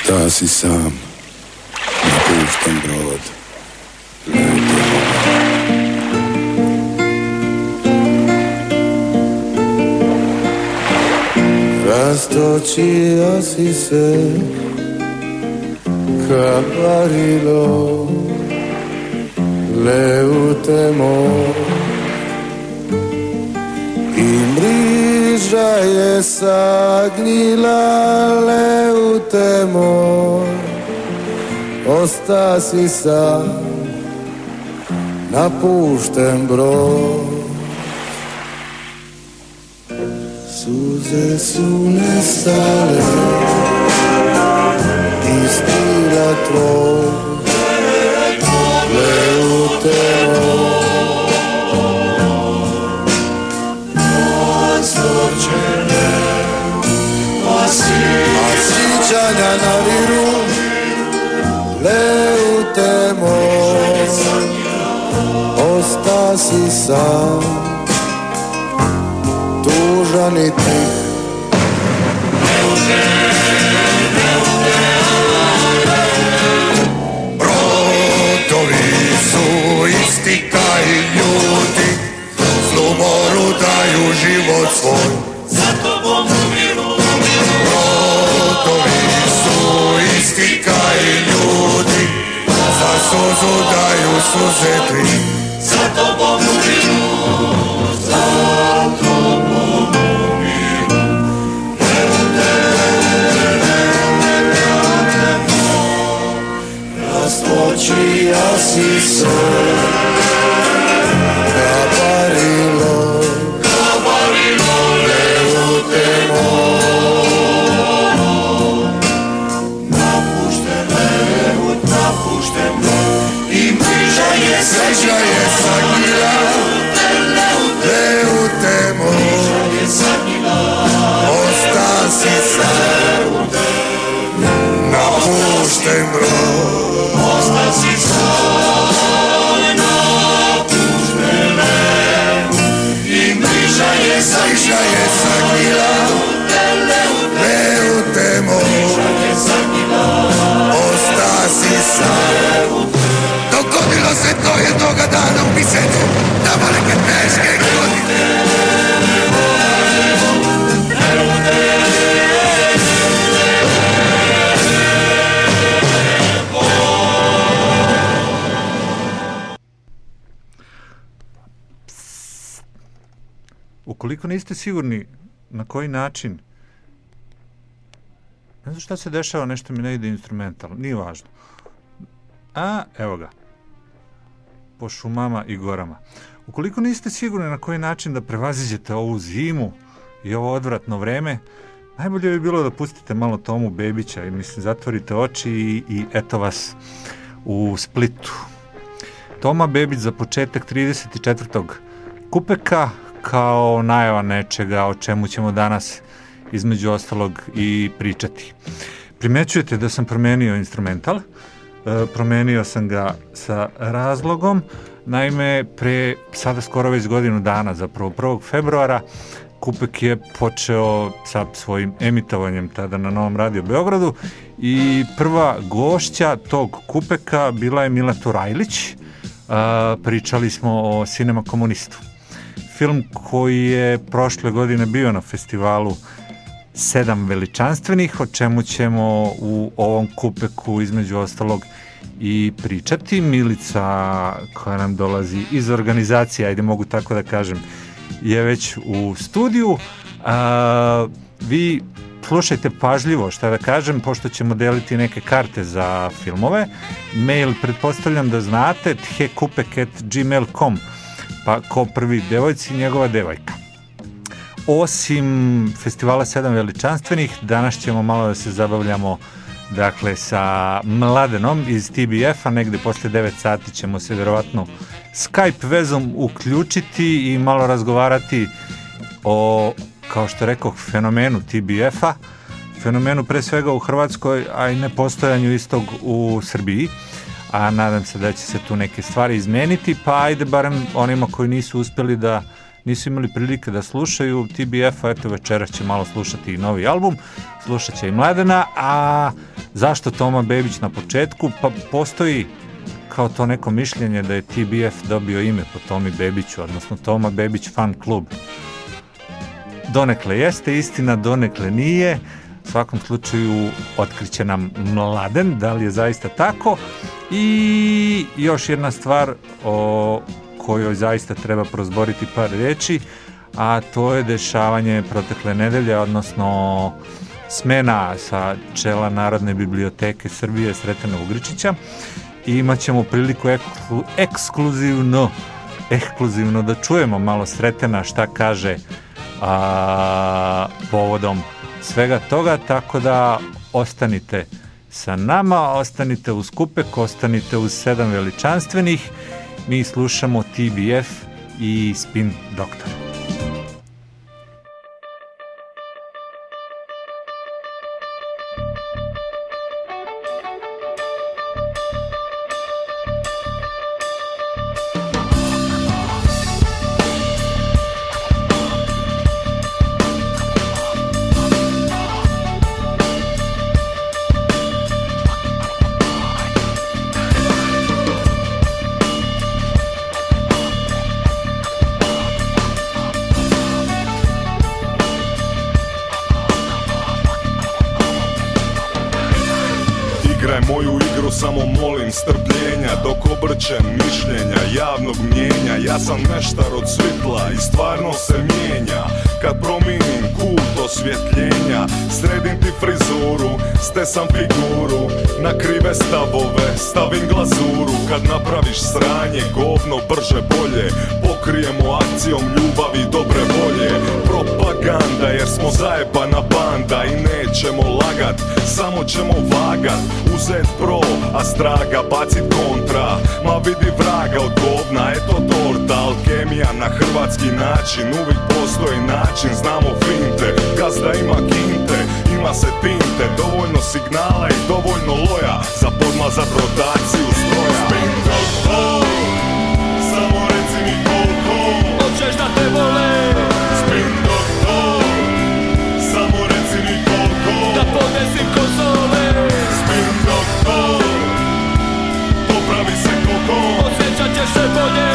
Ostao si sam, napušten brod. Rastočio si se ka barilo, leute moj. Mriža je sagnila leute moj Osta si sam napušten brod. Suze su nestale iz tira tvoj si sam Tužan i tih Brodovi su isti kaj ljudi Zlumoru daju život svoj. Za tobom umiru Brodovi su isti kaj ljudi Za suzu daju suze tri Очи аз и сон. Niste sigurni na koji način ne znam šta se dešava, nešto mi ne ide instrumentalno, nije važno. A, evo ga. Po šumama i gorama. Ukoliko niste sigurni na koji način da prevaziđete ovu zimu i ovo odvratno vreme, najbolje bi bilo da pustite malo Tomu Bebića i mislim zatvorite oči i, i eto vas u Splitu. Toma Bebić za početak 34. kupeka kao najava nečega o čemu ćemo danas između ostalog i pričati. Primećujete da sam promenio instrumental, e, promenio sam ga sa razlogom, naime pre sada skoro već godinu dana, zapravo 1. februara, Kupek je počeo sa svojim emitovanjem tada na Novom radio Beogradu i prva gošća tog Kupeka bila je Mila Turajlić, a, pričali smo o Cinema Komunistu. Film koji je prošle godine bio na festivalu Sedam veličanstvenih, o čemu ćemo u ovom kupeku između ostalog i pričati. Milica koja nam dolazi iz organizacije, ajde mogu tako da kažem, je već u studiju. A, vi slušajte pažljivo šta da kažem, pošto ćemo deliti neke karte za filmove. Mail pretpostavljam da znate, thekupek.gmail.com pa ko prvi devojci njegova devojka. Osim festivala sedam veličanstvenih, danas ćemo malo da se zabavljamo dakle sa Mladenom iz TBF-a, negde posle 9 sati ćemo se verovatno Skype vezom uključiti i malo razgovarati o, kao što rekao, fenomenu TBF-a, fenomenu pre svega u Hrvatskoj, a i nepostojanju istog u Srbiji, a nadam se da će se tu neke stvari izmeniti, pa ajde barem onima koji nisu uspeli da nisu imali prilike da slušaju TBF-a, eto večera će malo slušati i novi album, slušat će i Mladena, a zašto Toma Bebić na početku? Pa postoji kao to neko mišljenje da je TBF dobio ime po Tomi Bebiću, odnosno Toma Bebić fan klub. Donekle jeste istina, donekle nije. U svakom slučaju otkriće nam mladen, da li je zaista tako. I još jedna stvar o kojoj zaista treba prozboriti par reči, a to je dešavanje protekle nedelje, odnosno smena sa čela Narodne biblioteke Srbije Sretana Ugričića. I imat ćemo priliku eksklu, ekskluzivno ekskluzivno da čujemo malo Sretena šta kaže a, povodom svega toga, tako da ostanite sa nama, ostanite uz kupek, ostanite uz sedam veličanstvenih, mi slušamo TBF i Spin Doktor. Samo molim strpljenja Dok obrćem mišljenja javnog mnjenja Ja sam meštar od svitla i stvarno se mijenja Kad promijenim kut osvjetljenja. Sredim ti frizuru, stesam figuru. Na krive stavove stavim glazuru. Kad napraviš sranje, govno brže bolje. Pokrijemo akcijom ljubavi dobre volje. Propaganda jer smo zajebana banda I nećemo lagat, samo ćemo vagat. Uzet pro, a straga bacit kontra. Ma vidi vraga od govna, eto torta. Alkemija na hrvatski način Uvijek postoji način, znamo finte Gazda ima kinte, ima se tinte Dovoljno signala i dovoljno loja Za podmazat rotaciju stroja. Spin doktor, samo reci mi koliko. Hoćeš da te vole? Spin doktor, samo reci mi koliko. Da podesim konzole Spin doktor, popravi se koliko. Osjećat ćeš se bolje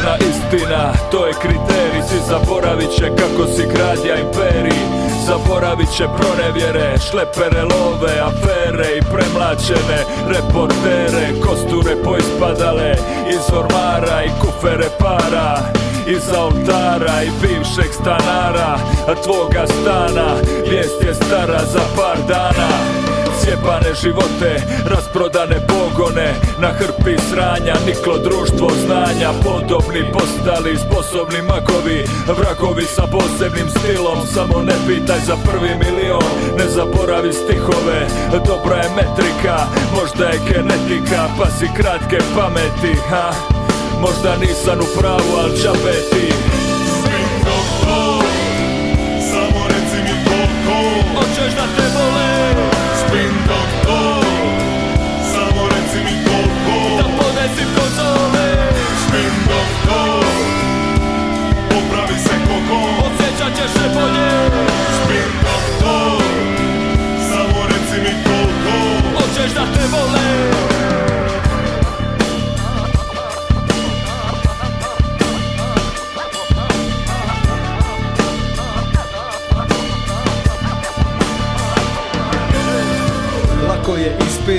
Selektivna istina, to je kriterij Svi zaboravit će kako si gradja imperij Zaboravit će pronevjere, šlepere, love, afere i premlačene reportere. Kosture poispadale iz ormara i kufere para Iza oltara i bivšeg stanara A tvoga stana vijest je stara za par dana Sjebane živote, rasprodane pogone Na hrpi sranja, niklo društvo znanja Podobni postali, sposobni makovi Vragovi sa posebnim stilom Samo ne pitaj za prvi milion Ne zaboravi stihove Dobra je metrika, možda je genetika Pa si kratke pameti, ha? Možda nisam u pravu, al džabe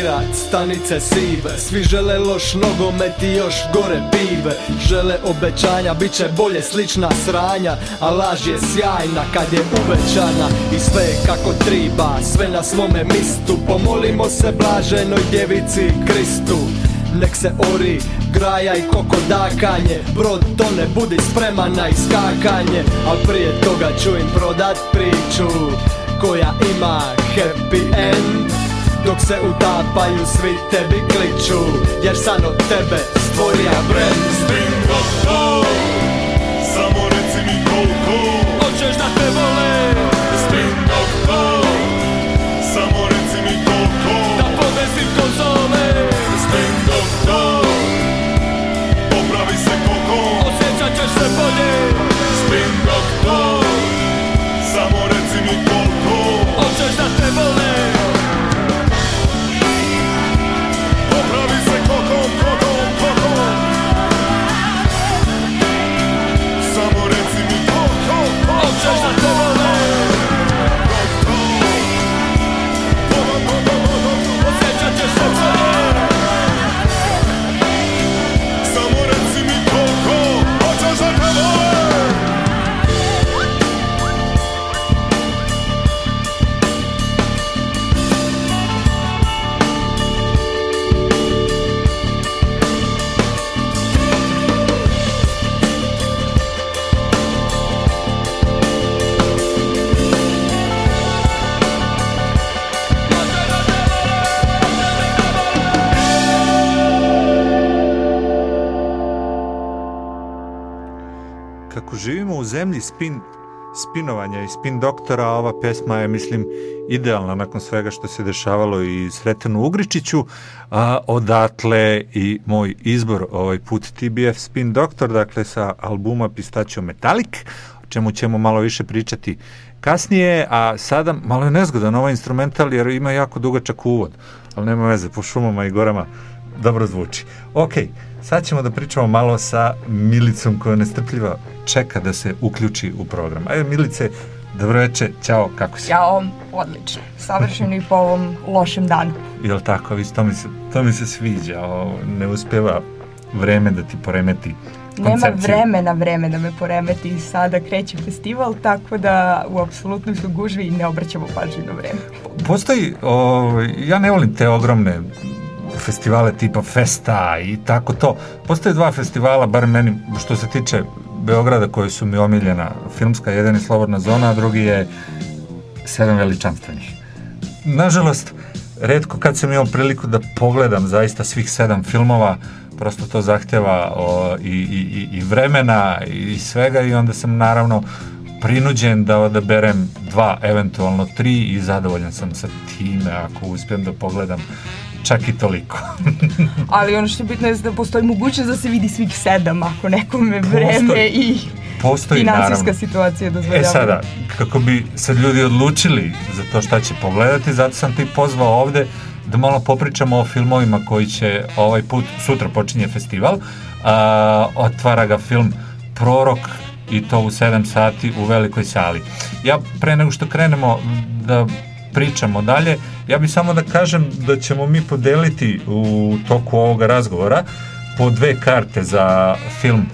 respirat, stanice sive. Svi žele loš nogomet i još gore pive. Žele obećanja, bit će bolje slična sranja. A laž je sjajna kad je uvećana. I sve kako triba, sve na svome mistu. Pomolimo se blaženoj djevici Kristu. Nek se ori, graja i kokodakanje. Brod to ne budi spreman na iskakanje. Al prije toga ću im prodat priču. Koja ima happy end Dok se utapaju svi tebi kliču Jer sam od tebe stvorija brand Spin doktor Samo reci mi koliko Hoćeš da te vole spin spinovanja i spin doktora, ova pesma je, mislim, idealna nakon svega što se dešavalo i Sretenu Ugričiću, a odatle i moj izbor ovaj put TBF Spin Doktor, dakle sa albuma Pistachio Metallic, o čemu ćemo malo više pričati kasnije, a sada malo je nezgodan ovaj instrumental jer ima jako dugačak uvod, ali nema veze, po šumama i gorama dobro zvuči. Ok, sad ćemo da pričamo malo sa Milicom koja nestrpljiva čeka da se uključi u program. Ajde Milice, dobro veče, ćao, kako si? Jao, odlično. Savršeno i po ovom lošem danu. Jel tako, viš, to mi se, to mi se sviđa, o, ne uspeva vreme da ti poremeti Nema koncepciju. vremena vreme da me poremeti sada kreće festival, tako da u apsolutnoj su gužvi i ne obraćamo pažnju na vreme. Postoji, o, ja ne volim te ogromne festivale tipa Festa i tako to. Postoje dva festivala, bar meni, što se tiče Beograda, koji su mi omiljena filmska, jedan je Slobodna zona, a drugi je Sedam veličanstvenih. Nažalost, redko kad sam imao priliku da pogledam zaista svih sedam filmova, prosto to zahteva o, i, i, i- vremena i svega i onda sam naravno prinuđen da odaberem dva, eventualno tri i zadovoljan sam sa time ako uspijem da pogledam čak i toliko. Ali ono što je bitno je da postoji mogućnost da se vidi svih sedam ako nekome vreme Postoji. i Postoji finansijska naravno. situacija dozvoljava. E sada, kako bi sad ljudi odlučili za to šta će pogledati, zato sam ti pozvao ovde da malo popričamo o filmovima koji će ovaj put, sutra počinje festival, a, otvara ga film Prorok i to u 7 sati u velikoj sali. Ja pre nego što krenemo da pričamo dalje, ja bih samo da kažem da ćemo mi podeliti u toku ovoga razgovora po dve karte za film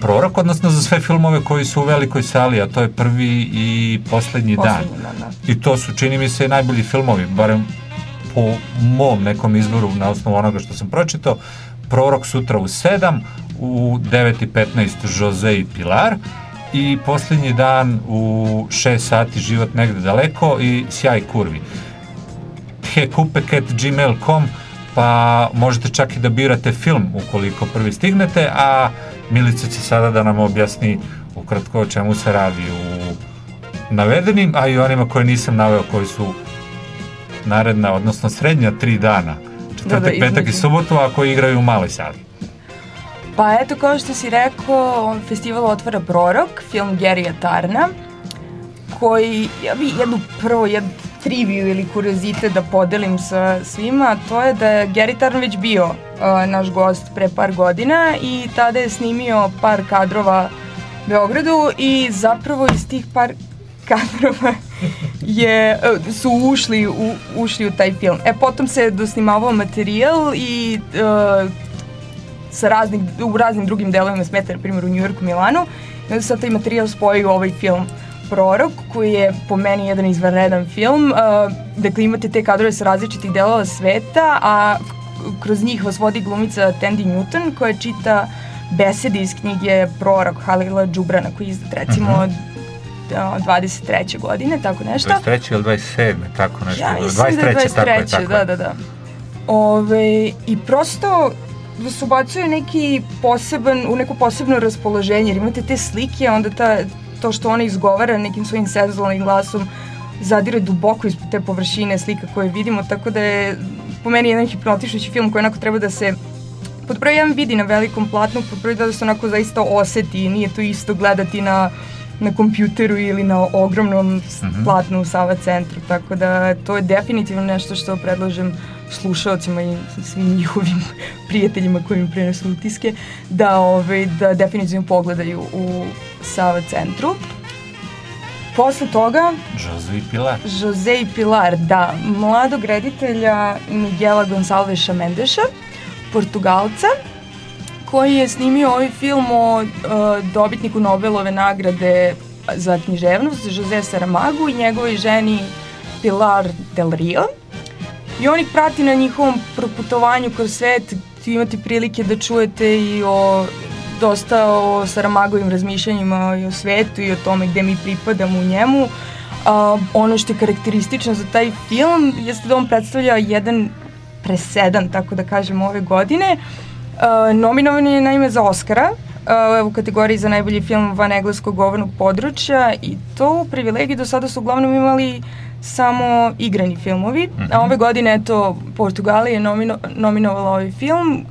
Prorok, odnosno za sve filmove koji su u velikoj sali, a to je prvi i poslednji dan. Dan, da. I to su, čini mi se, najbolji filmovi, barem po mom nekom izboru na osnovu onoga što sam pročitao. Prorok sutra u 7, u 9.15 Jose i Pilar i posljednji dan u 6 sati Život negde daleko i Sjaj kurvi. hekupek.gmail.com pa možete čak i da birate film ukoliko prvi stignete, a Milica će sada da nam objasni ukratko o čemu se radi u navedenim, a i onima koje nisam naveo, koji su naredna, odnosno srednja tri dana, četvrtak, Da, da, petak i subotu, a koji igraju u maloj sali. Pa eto, kao što si rekao, festival otvara Prorok, film Gerija Tarna, koji, ja bi jednu prvo, jednu triviju ili kuriozitet da podelim sa svima, to je da je Gary Tarn već bio uh, naš gost pre par godina i tada je snimio par kadrova Beogradu i zapravo iz tih par kadrova je, e, su ušli u, ušli u taj film. E, potom se dosnimavao materijal i uh, sa raznih, u raznim drugim delovima sveta, na primjer u Njujorku, Milanu, i onda se taj materijal spoji u ovaj film Prorok, koji je po meni jedan izvanredan film. Uh, dakle, imate te kadrove sa različitih delova sveta, a kroz njih vas vodi glumica Tandy Newton, koja čita besede iz knjige Prorok Halila Džubrana, koji je izdat recimo uh -huh. 23. godine, tako nešto. 23. ili 27. tako nešto. Ja, 23. Da je 23. Tako je, tako da, da, da. Ove, I prosto vas ubacuje neki poseban, u neko posebno raspoloženje, jer imate te slike, onda ta, to što ona izgovara nekim svojim senzualnim glasom zadire duboko ispod te površine slika koje vidimo, tako da je po meni jedan hipnotišući film koji onako treba da se pod broj jedan vidi na velikom platnu, pod broj da se onako zaista oseti, nije to isto gledati na na kompjuteru ili na ogromnom -hmm. platnu u Sava centru, tako da to je definitivno nešto što predlažem slušalcima i svim njihovim prijateljima koji im prenesu utiske, da, ovaj, da definitivno pogledaju u Sava centru. Posle toga... Jose i Pilar. Jose i Pilar, da. Mladog reditelja Miguela Gonçalveša Mendeša, Portugalca, koji je snimio ovaj film o uh, dobitniku Nobelove nagrade za književnost, Jose Saramagu i njegovoj ženi Pilar Del Rio. I on ih prati na njihovom proputovanju kroz svet, imate prilike da čujete i o dosta o Saramagovim razmišljanjima i o svetu i o tome gde mi pripadamo u njemu. Uh, ono što je karakteristično za taj film jeste da on predstavlja jedan presedan, tako da kažem, ove godine. Uh, nominovan je naime za Oscara, uh, u kategoriji za najbolji film van engleskog govornog područja i to u privilegiji do sada su uglavnom imali samo igrani filmovi. Mm -hmm. A ove godine, eto, Portugalija je nomino, nominovala ovaj film.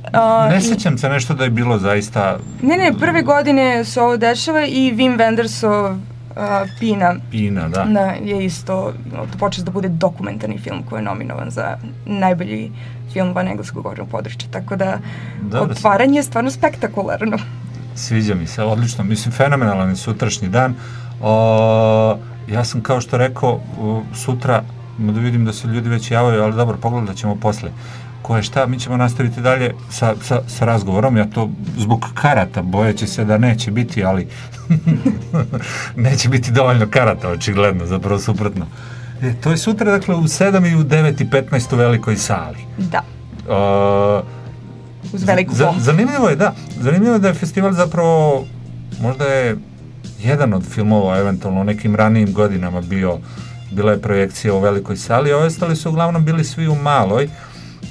Uh, ne sećam se nešto da je bilo zaista... Ne, ne, prve godine se ovo dešava i Wim Wendersov uh, Pina. Pina, da. Da, je isto, to počeš da bude dokumentarni film koji je nominovan za najbolji film van engleskog govornog područja. Tako da, da otvaranje je stvarno spektakularno. Sviđa mi se, odlično. Mislim, fenomenalan je sutrašnji dan. O, ja sam kao što rekao, sutra, da vidim da se ljudi već javaju, ali dobro, pogledat ćemo posle. Ko je šta, mi ćemo nastaviti dalje sa, sa, sa razgovorom, ja to zbog karata, bojeće se da neće biti, ali neće biti dovoljno karata, očigledno, zapravo suprotno. E, to je sutra, dakle, u 7 i u 9 i 15 u velikoj sali. Da. Uh, Uz veliku za, Zanimljivo je, da, zanimljivo je da je festival zapravo, možda je jedan od filmova eventualno u nekim ranijim godinama bio bila je projekcija u velikoj sali, a ostali su uglavnom bili svi u maloj.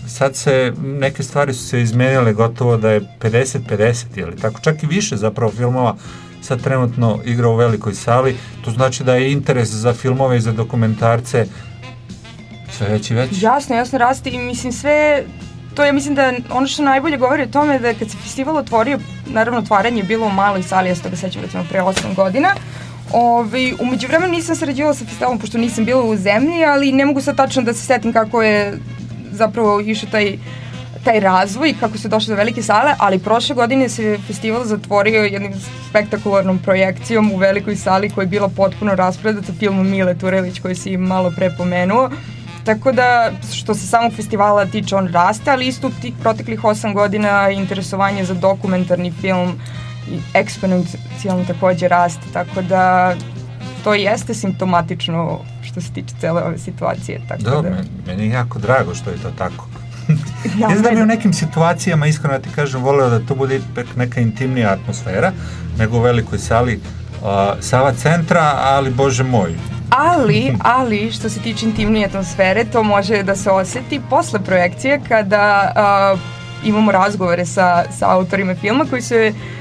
Sad se, neke stvari su se izmenile gotovo da je 50-50, ili tako, čak i više zapravo filmova sad trenutno igra u velikoj sali, to znači da je interes za filmove i za dokumentarce sve veći veći. Jasno, jasno raste i mislim sve to ja mislim da ono što najbolje govori o tome da kad se festival otvorio, naravno otvaranje je bilo u maloj sali, ja se toga sećam recimo pre 8 godina, Ove, umeđu vremenu nisam sarađivala sa festivalom pošto nisam bila u zemlji, ali ne mogu sad tačno da se setim kako je zapravo išao taj taj razvoj, kako se došlo do velike sale, ali prošle godine se festival zatvorio jednim spektakularnom projekcijom u velikoj sali koja je bila potpuno raspredata filmom Mile Turelić koji si malo pre pomenuo. Tako da, što se samog festivala tiče, on raste, ali isto u tih proteklih osam godina interesovanje za dokumentarni film eksponencijalno takođe raste, tako da to jeste simptomatično što se tiče cele ove situacije. Tako da, da... meni je jako drago što je to tako. ja, ja znam da u nekim situacijama, iskreno da ti kažem, voleo da to bude neka intimnija atmosfera, nego u velikoj sali uh, Sava centra, ali bože moj, Ali, ali, što se tiče intimnije atmosfere, to može da se oseti posle projekcije kada uh, imamo razgovore sa, sa autorima filma koji se uh,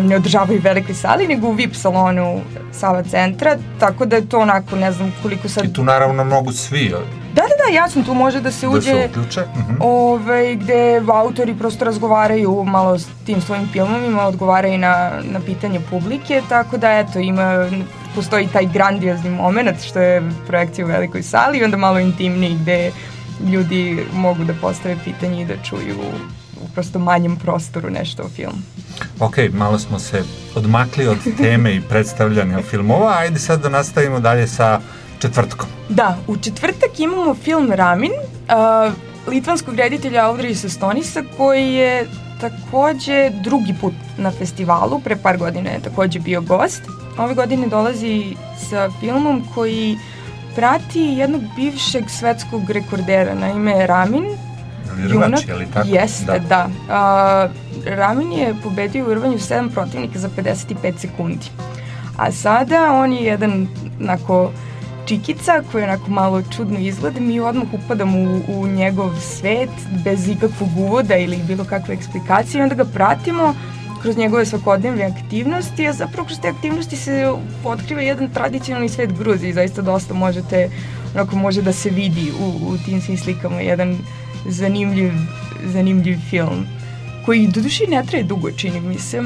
ne održavaju velikoj sali, nego u VIP salonu Sava centra, tako da je to onako, ne znam koliko sad... I tu naravno mogu svi, Da, da, da, jasno, tu može da se uđe... Da se uključe. Uh -huh. ovaj, gde autori prosto razgovaraju malo s tim svojim filmovima, odgovaraju na, na pitanje publike, tako da, eto, ima postoji taj grandiozni moment što je projekcija u velikoj sali i onda malo intimniji gde ljudi mogu da postave pitanje i da čuju prosto manjem prostoru nešto o filmu. Ok, malo smo se odmakli od teme i predstavljanja filmova, ajde sad da nastavimo dalje sa četvrtkom. Da, u četvrtak imamo film Ramin, uh, litvanskog reditelja Audrey Stonisa, koji je takođe drugi put na festivalu, pre par godina je takođe bio gost. Ove godine dolazi sa filmom koji prati jednog bivšeg svetskog rekordera na ime Ramin. Rvač, je li tako? Jeste, da. da. Uh, Ramin je pobedio u rvanju 7 protivnika za 55 sekundi. A sada on je jedan onako čikica koji onako malo čudno izgleda, mi odmah upadamo u, u njegov svet bez ikakvog uvoda ili bilo kakve eksplikacije i onda ga pratimo kroz njegove svakodnevne aktivnosti, a zapravo kroz te aktivnosti se otkriva jedan tradicionalni svet Gruzije i zaista dosta možete, onako može da se vidi u, u tim svim slikama jedan zanimljiv, zanimljiv film koji do duši ne traje dugo, čini mi se,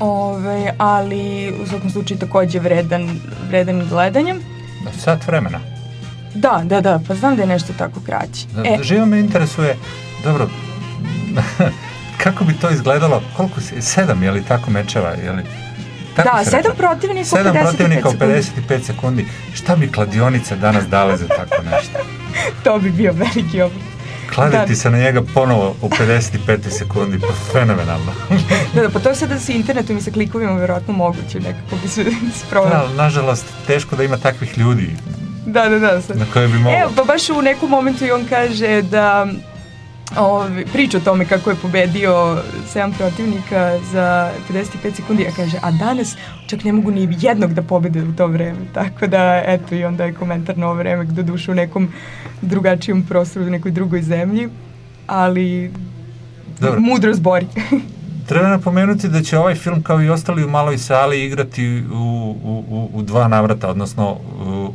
Ove, ali u svakom slučaju takođe vredan, vredan gledanja. Sat vremena. Da, da, da, pa znam da je nešto tako kraće. Da, e. Živo me interesuje, dobro, kako bi to izgledalo, koliko se, sedam, je li tako mečeva, je li? Tako da, sedam protivnika u 55 Sedam protivnika u 55 sekundi. Šta bi kladionice danas dale za tako nešto? to bi bio veliki oblik. Kladiti da. se na njega ponovo u 55 sekundi, pa fenomenalno. da, da, pa to je sada sa internetom i sa klikovima verovatno moguće, nekako bi se sprovalo. Da, nažalost, teško da ima takvih ljudi. Da, da, da. Sad. Na koje bi moglo. Evo, pa baš u nekom momentu i on kaže da Ovi, priča o tome kako je pobedio 7 protivnika za 55 sekundi, a kaže, a danas čak ne mogu ni jednog da pobede u to vreme. Tako da, eto, i onda je komentar na ovo vreme, gde duše u nekom drugačijem prostoru, u nekoj drugoj zemlji, ali Dobro. mudro zbori. Treba napomenuti da će ovaj film kao i ostali u maloj sali igrati u, u, u, u dva navrata, odnosno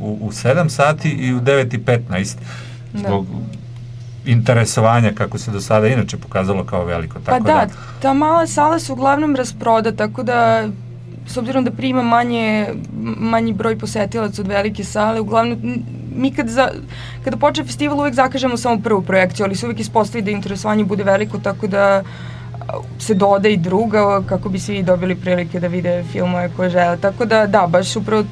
u, u 7 sati i u 9 i 15 da. zbog da interesovanja kako se do sada inače pokazalo kao veliko. Tako pa da, da, ta mala sala se uglavnom rasproda, tako da s obzirom da prima manje, manji broj posetilaca od velike sale, uglavnom mi kad za, kada počne festival uvek zakažemo samo prvu projekciju, ali se uvek ispostavi da interesovanje bude veliko, tako da se doda i druga kako bi svi dobili prilike da vide filmove koje žele. Tako da da, baš upravo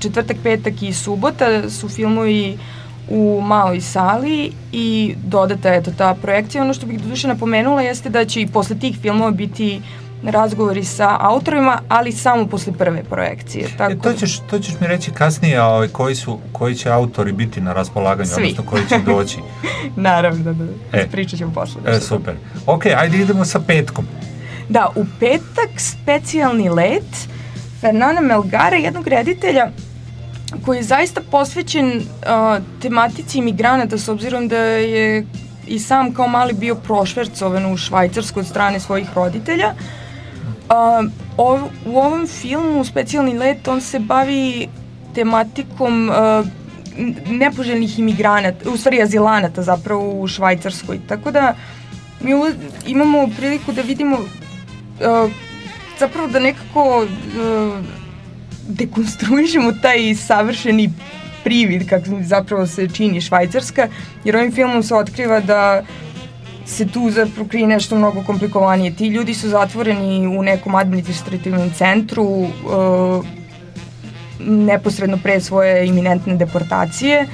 četvrtak, petak i subota su filmovi u maloj sali i dodata eto ta projekcija. Ono što bih do duše napomenula jeste da će i posle tih filmova biti razgovori sa autorima, ali samo posle prve projekcije. Tako... E, to, ćeš, to ćeš mi reći kasnije ovaj, koji, su, koji će autori biti na raspolaganju, Svi. odnosno koji će doći. Naravno, da, da. E, Pričat ćemo posle. E, super. Ok, ajde idemo sa petkom. Da, u petak specijalni let Fernana Melgara, jednog reditelja koji je zaista posvećen uh, tematici imigranata s obzirom da je i sam kao mali bio prošvercovan u Švajcarsku od strane svojih roditelja. Uh, ov, u ovom filmu Specijalni let on se bavi tematikom uh, nepoželjnih imigranata, u stvari azilanata zapravo u Švajcarskoj. Tako da mi imamo priliku da vidimo uh, zapravo da nekako uh, dekonstruišemo taj savršeni privid kako zapravo se čini Švajcarska, jer ovim filmom se otkriva da se tu zapravo krije nešto mnogo komplikovanije. Ti ljudi su zatvoreni u nekom administrativnom centru uh, neposredno pre svoje iminentne deportacije,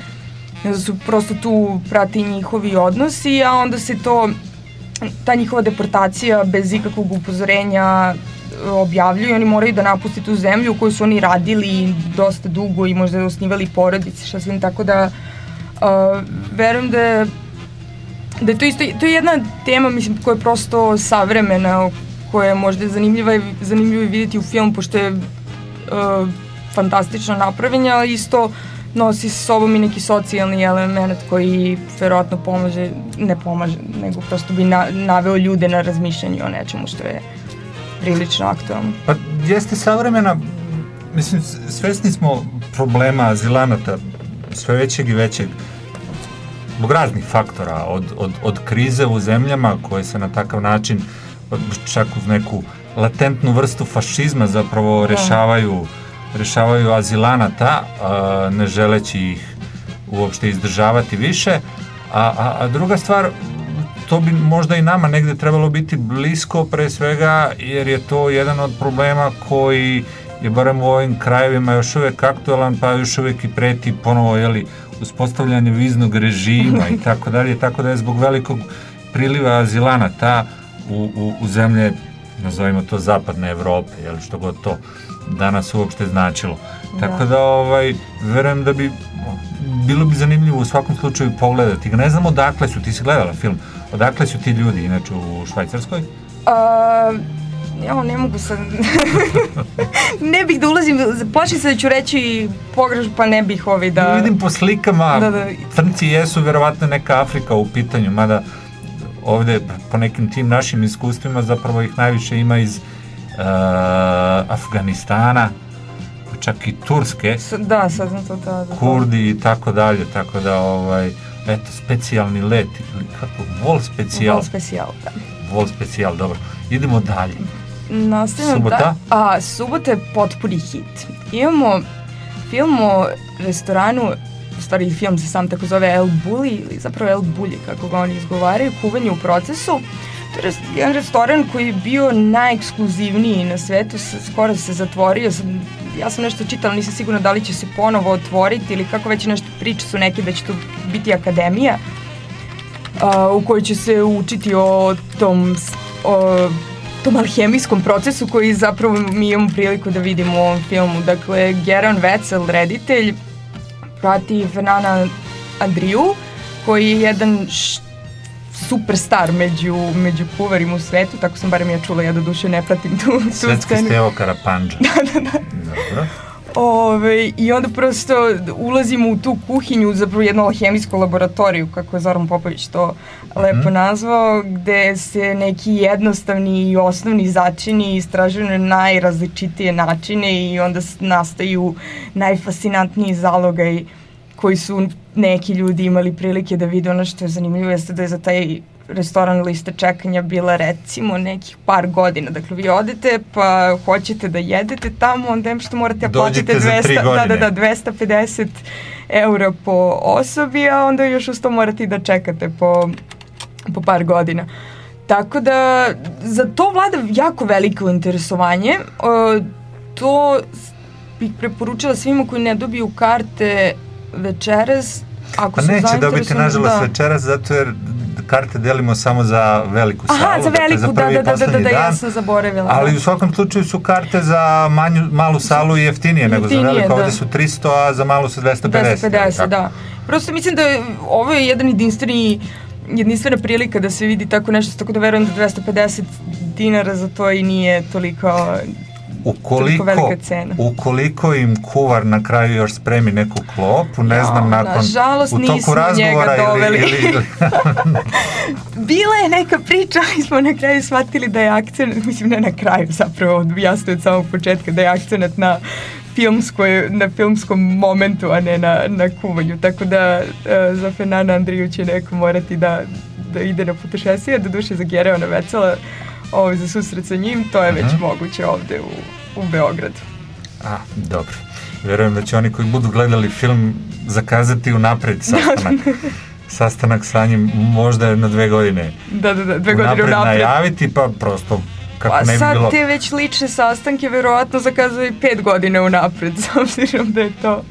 su prosto tu prati njihovi odnosi, a onda se to ta njihova deportacija bez ikakvog upozorenja objavljuju, oni moraju da napuste tu zemlju u kojoj su oni radili dosta dugo i možda osnivali porodice, šta svim, tako da uh, verujem da je, da je to isto, to je jedna tema, mislim, koja je prosto savremena, koja je možda zanimljiva, zanimljivo je vidjeti u filmu, pošto je uh, fantastično napravljenja, ali isto nosi sa sobom i neki socijalni element koji verovatno pomaže, ne pomaže, nego prosto bi na, naveo ljude na razmišljanje o nečemu što je prilično aktualno. Pa jeste savremena, mislim, svesni smo problema azilanata sve većeg i većeg zbog raznih faktora, od, od, od krize u zemljama koje se na takav način čak uz neku latentnu vrstu fašizma zapravo da. rešavaju, rešavaju azilanata, a, ne želeći ih uopšte izdržavati više, a, a, a druga stvar, to bi možda i nama negde trebalo biti blisko pre svega, jer je to jedan od problema koji je barem u ovim krajevima još uvek aktualan, pa još uvek i preti ponovo, jeli, uspostavljanje viznog režima i tako dalje, tako da je zbog velikog priliva azilanata u, u, u zemlje, nazovimo to zapadne Evrope, jel, što god to danas uopšte značilo. Da. Tako da, ovaj, verujem da bi bilo bi zanimljivo u svakom slučaju pogledati ga. Ne znam odakle su, ti si gledala film, odakle su ti ljudi inače u Švajcarskoj? Uh, ja ne mogu sad, ne bih da ulazim, plašim se da ću reći pogreš, pa ne bih ovi da... Vidim po slikama, da, da. crnci jesu verovatno neka Afrika u pitanju, mada ovde po nekim tim našim iskustvima zapravo ih najviše ima iz uh, Afganistana, čak i Turske. S, da, sad to, da, da. Kurdi i tako dalje, tako da ovaj, eto, specijalni let, ili kako, vol specijal. Vol specijal, da. Vol specijal, dobro. Idemo dalje. Nastavimo Subota? Da, a, subota je potpuni hit. Imamo film o restoranu, u stvari film se sam tako zove El Bulli, ili zapravo El Bulli, kako ga oni izgovaraju, kuvanje u procesu. To je jedan restoran koji je bio najekskluzivniji na svetu, skoro se zatvorio, sam, ja sam nešto čitala, nisam sigurna da li će se ponovo otvoriti ili kako već nešto priče su neke da će to biti akademija uh, u kojoj će se učiti o tom o, tom alhemijskom procesu koji zapravo mi imamo priliku da vidimo u ovom filmu. Dakle, Geron Vecel, reditelj, prati Fernana Andriju, koji je jedan superstar među, među kuvarima u svetu, tako sam barem ja čula, ja do duše ne pratim tu, tu Svetski scenu. Stevo Karapanđa. da, da, da. Dobro. Ove, I onda prosto ulazimo u tu kuhinju, zapravo jednu alhemijsku laboratoriju, kako je Zoran Popović to lepo mm. nazvao, gde se neki jednostavni i osnovni začini istražuju na najrazličitije načine i onda nastaju najfascinantniji zalogaj koji su neki ljudi imali prilike da vide ono što je zanimljivo jeste da je za taj restoran liste čekanja bila recimo nekih par godina. Dakle, vi odete pa hoćete da jedete tamo, onda što morate da platite 200, da, da, da, 250 eura po osobi, a onda još uz to morate i da čekate po, po par godina. Tako da za to vlada jako veliko interesovanje. O, to bih preporučila svima koji ne dobiju karte večeras Ako pa neće dobiti nažalost da. večeras zato jer karte delimo samo za veliku salu. Aha, za veliku, dakle, za da, da, da, da, da, dan, ja sam zaboravila. Ali da. u svakom slučaju su karte za manju, malu salu i jeftinije, nego za veliku. Da. Ovde su 300, a za malu su 250. 250, da. Prosto mislim da ovo je jedan jedinstveni jedinstvena prilika da se vidi tako nešto, tako da verujem da 250 dinara za to i nije toliko ukoliko, ukoliko im kuvar na kraju još spremi neku klopu, ne jo, znam, nakon nažalost, u toku razgovora ili, ili, ili Bila je neka priča, mi smo na kraju shvatili da je akcent, mislim ne na kraju zapravo, jasno od samog početka da je akcent na filmskoj, na filmskom momentu, a ne na, na kuvanju. Tako da uh, za Fernanda Andriju će neko morati da, da ide na putešesije, do duše za Gereona Vecela, ovaj, za susret sa njim, to je već. -huh. moguće ovde u, u Beogradu. A, dobro. Verujem da će oni koji budu gledali film zakazati unapred sastanak. sastanak sa njim možda na dve godine. Da, da, da, dve godine unapred. najaviti, pa prosto kako pa ne bi sad bilo... te već lične sastanke verovatno zakazuju i pet godine unapred, s obzirom da je to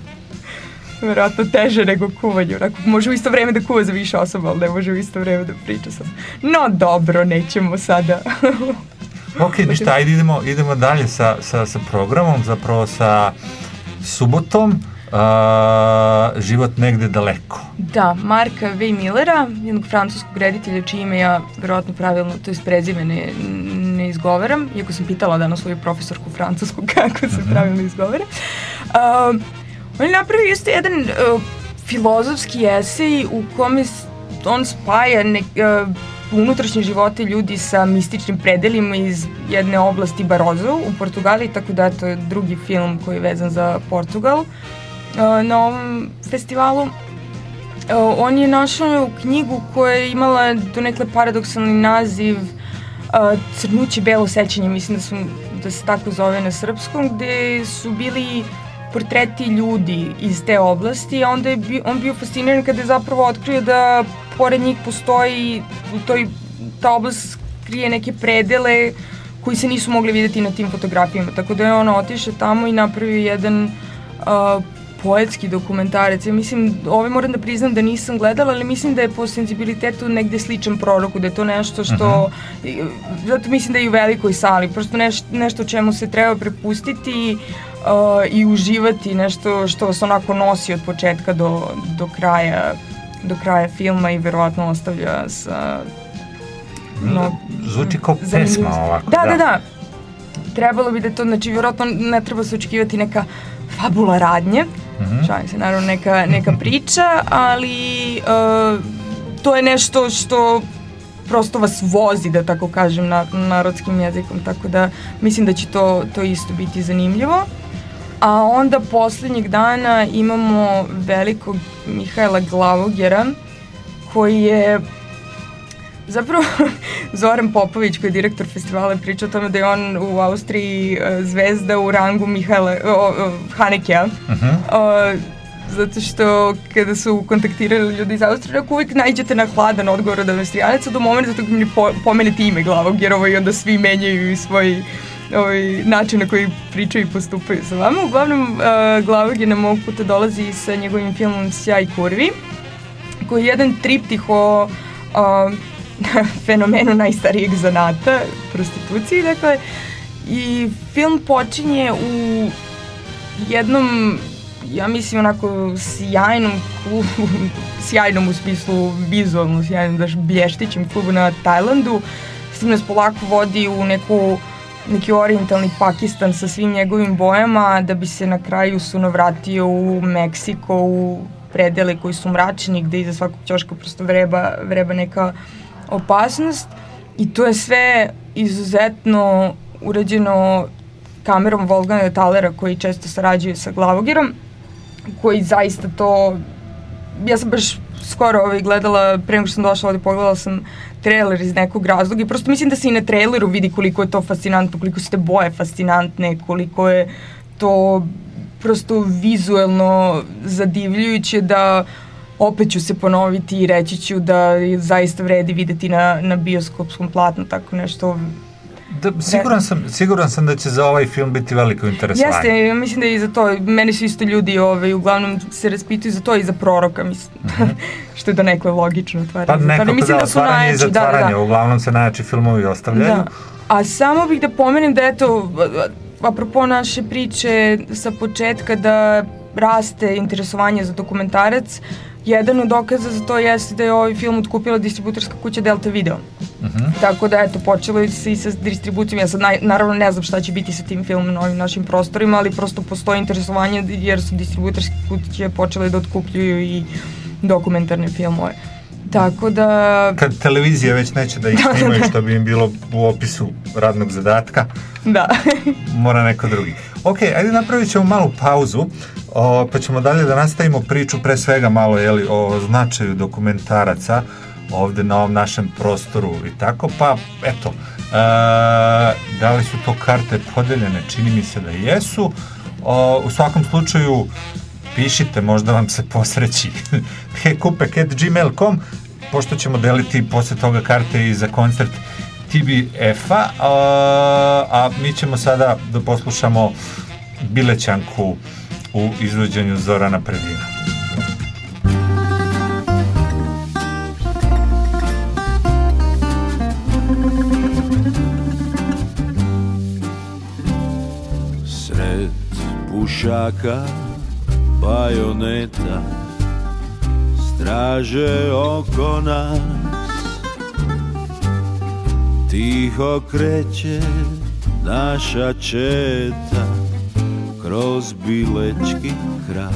verovatno teže nego kuvanje. Onako, može u isto vreme da kuva za više osoba, ali ne može u isto vreme da priča sa... No dobro, nećemo sada. ok, ništa, ajde idemo, idemo dalje sa, sa, sa programom, zapravo sa subotom. Uh, život negde daleko. Da, Marka V. Millera, jednog francuskog reditelja čije ime ja verovatno pravilno, to je prezime ne, ne izgovaram, iako sam pitala danas svoju profesorku francusku kako se uh mhm. -huh. pravilno izgovara. Uh, On je napravio isto jedan uh, filozofski esej u kome on spaja nek, uh, unutrašnje živote ljudi sa mističnim predelima iz jedne oblasti Barozo u Portugaliji, tako da to je drugi film koji je vezan za Portugal uh, na ovom festivalu. Uh, on je našao knjigu koja je imala donekle paradoksalni naziv uh, Crnuće belo sećanje, mislim da, su, da se tako zove na srpskom, gde su bili portreti ljudi iz te oblasti, onda je bi, on bio fasciniran kada je zapravo otkrio da pored njih postoji u toj, ta oblast krije neke predele koji se nisu mogli videti na tim fotografijama. Tako da je on otišao tamo i napravio jedan uh, poetski dokumentarac. Ja mislim, ove moram da priznam da nisam gledala, ali mislim da je po senzibilitetu negde sličan proroku, da je to nešto što, uh -huh. zato mislim da je i u velikoj sali, prosto neš, nešto čemu se treba prepustiti uh, i uživati, nešto što vas onako nosi od početka do, do kraja do kraja filma i verovatno ostavlja sa no, Zvuči kao pesma ovako. Da, da, da, da. Trebalo bi da to, znači, vjerojatno ne treba se očekivati neka fabula radnje, mm -hmm. šalim se, naravno neka, neka priča, ali uh, to je nešto što prosto vas vozi, da tako kažem, na, narodskim jezikom, tako da mislim da će to, to isto biti zanimljivo. A onda poslednjeg dana imamo velikog Mihajla Glavogera, koji je Zapravo, Zoran Popović, koji je direktor festivala, priča o tome da je on u Austriji uh, zvezda u rangu Mihajla, uh, uh. Uh -huh. uh, zato što kada su kontaktirali ljudi iz Austrije, ako uvijek najđete na hladan odgovor od Austrijanaca do momenta zato mi po, pomenete ime glavog, jer ovo i onda svi menjaju svoj ovaj, način na koji pričaju i postupaju sa vama. Uglavnom, uh, glavog je na mog puta dolazi sa njegovim filmom Sjaj kurvi, koji je jedan triptih o uh, fenomenu najstarijeg zanata, prostituciji, dakle, i film počinje u jednom ja mislim onako sjajnom klubu, sjajnom u smislu vizualno sjajnom, daš blještićem klubu na Tajlandu, s tim nas polako vodi u neku neki orientalni Pakistan sa svim njegovim bojama da bi se na kraju sunovratio u Meksiko, u predele koji su mračni, gde iza svakog ćoška prosto vreba, vreba neka opasnost i to je sve izuzetno urađeno kamerom Volgana Talera koji često sarađuje sa Glavogirom koji zaista to ja sam baš skoro ovaj gledala, pre nego što sam došla ovde, pogledala sam trailer iz nekog razloga i prosto mislim da se i na traileru vidi koliko je to fascinantno, koliko su te boje fascinantne, koliko je to prosto vizuelno zadivljujuće da opet ću se ponoviti i reći ću da zaista vredi videti na, na bioskopskom platnu tako nešto Da, siguran, sam, siguran sam da će za ovaj film biti veliko interesovanje. Jeste, ja mislim da je i za to, meni su isto ljudi ovaj, uglavnom se raspituju za to i za proroka, mislim, mm -hmm. što je da neko je logično otvaranje. Pa neko mislim da, da su otvaranje i zatvaranje, da, da, da. uglavnom se najjači filmovi ostavljaju. Da. A samo bih da pomenem da eto, apropo naše priče sa početka da raste interesovanje za dokumentarac, jedan od dokaza za to jeste da je ovaj film otkupila distributorska kuća Delta Video. Uh mhm. -huh. Tako da, eto, počelo se i sa distribucijom. Ja sad naj, naravno ne znam šta će biti sa tim filmom na ovim našim prostorima, ali prosto postoji interesovanje jer su distributorske kuće počele da otkupljuju i dokumentarne filmove. Tako da... Kad televizija već neće da ih da, snimaju što bi im bilo u opisu radnog zadatka, da. mora neko drugi. Ok, ajde napravit ćemo malu pauzu, o, pa ćemo dalje da nastavimo priču pre svega malo jeli, o značaju dokumentaraca ovde na ovom našem prostoru i tako, pa eto, e, da li su to karte podeljene, čini mi se da jesu, o, u svakom slučaju pišite, možda vam se posreći hekupek.gmail.com pošto ćemo deliti posle toga karte i za koncert TBF-a, a, a mi ćemo sada da poslušamo Bilećanku u izvođenju Zorana Predina. Sred pušaka bajoneta Straže oko nas. Tiho kreće naša četa Kroz bilečki kras.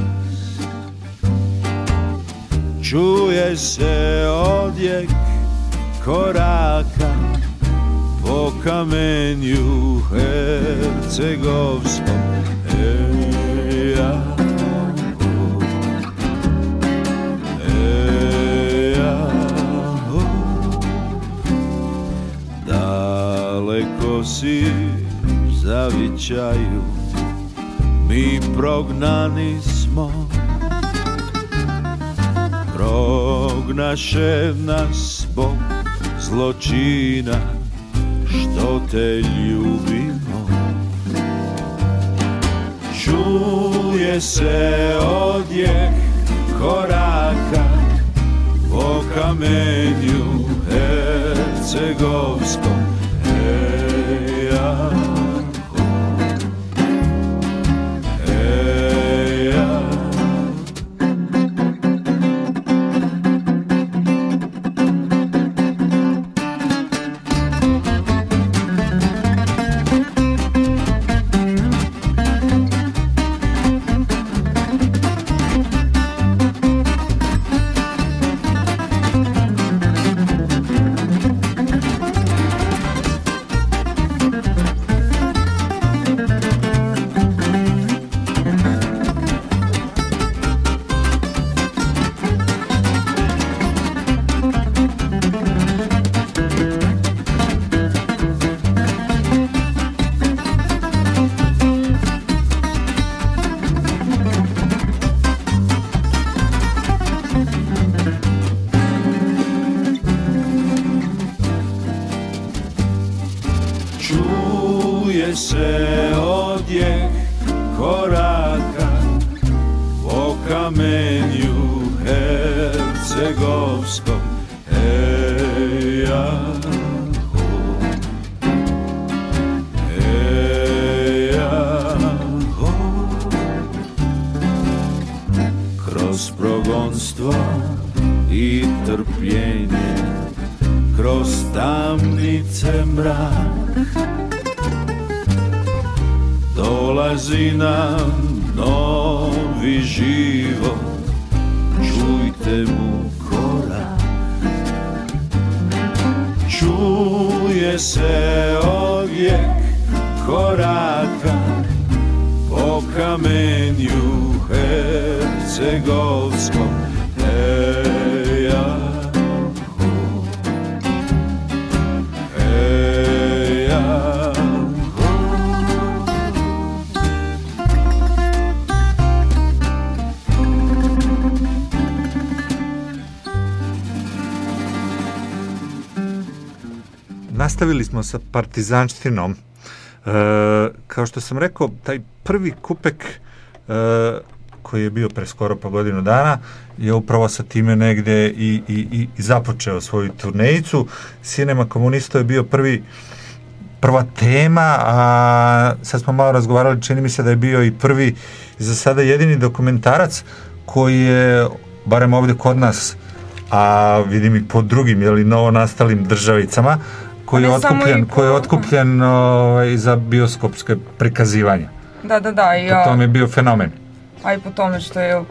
Čuje se odjek koraka Po kamenju hercegovskom. Ej, ja si zavičaju. Mi prognani smo. Prognaše nas Bog zločina što te ljubimo. Čuje se odjek koraka po kamenju hercegovskom. Ej, partizanštinom. E, kao što sam rekao, taj prvi kupek e, koji je bio pre skoro pa godinu dana je upravo sa time negde i, i, i, započeo svoju turnejicu. Cinema komunista je bio prvi prva tema, a sad smo malo razgovarali, čini mi se da je bio i prvi, za sada jedini dokumentarac koji je, barem ovde kod nas, a vidim i po drugim, jeli, novo nastalim državicama, koji je otkupljen, i koji je otkupljen ovaj, za bioskopske prikazivanja. Da, da, da. I, tome je bio fenomen. a i po tome što je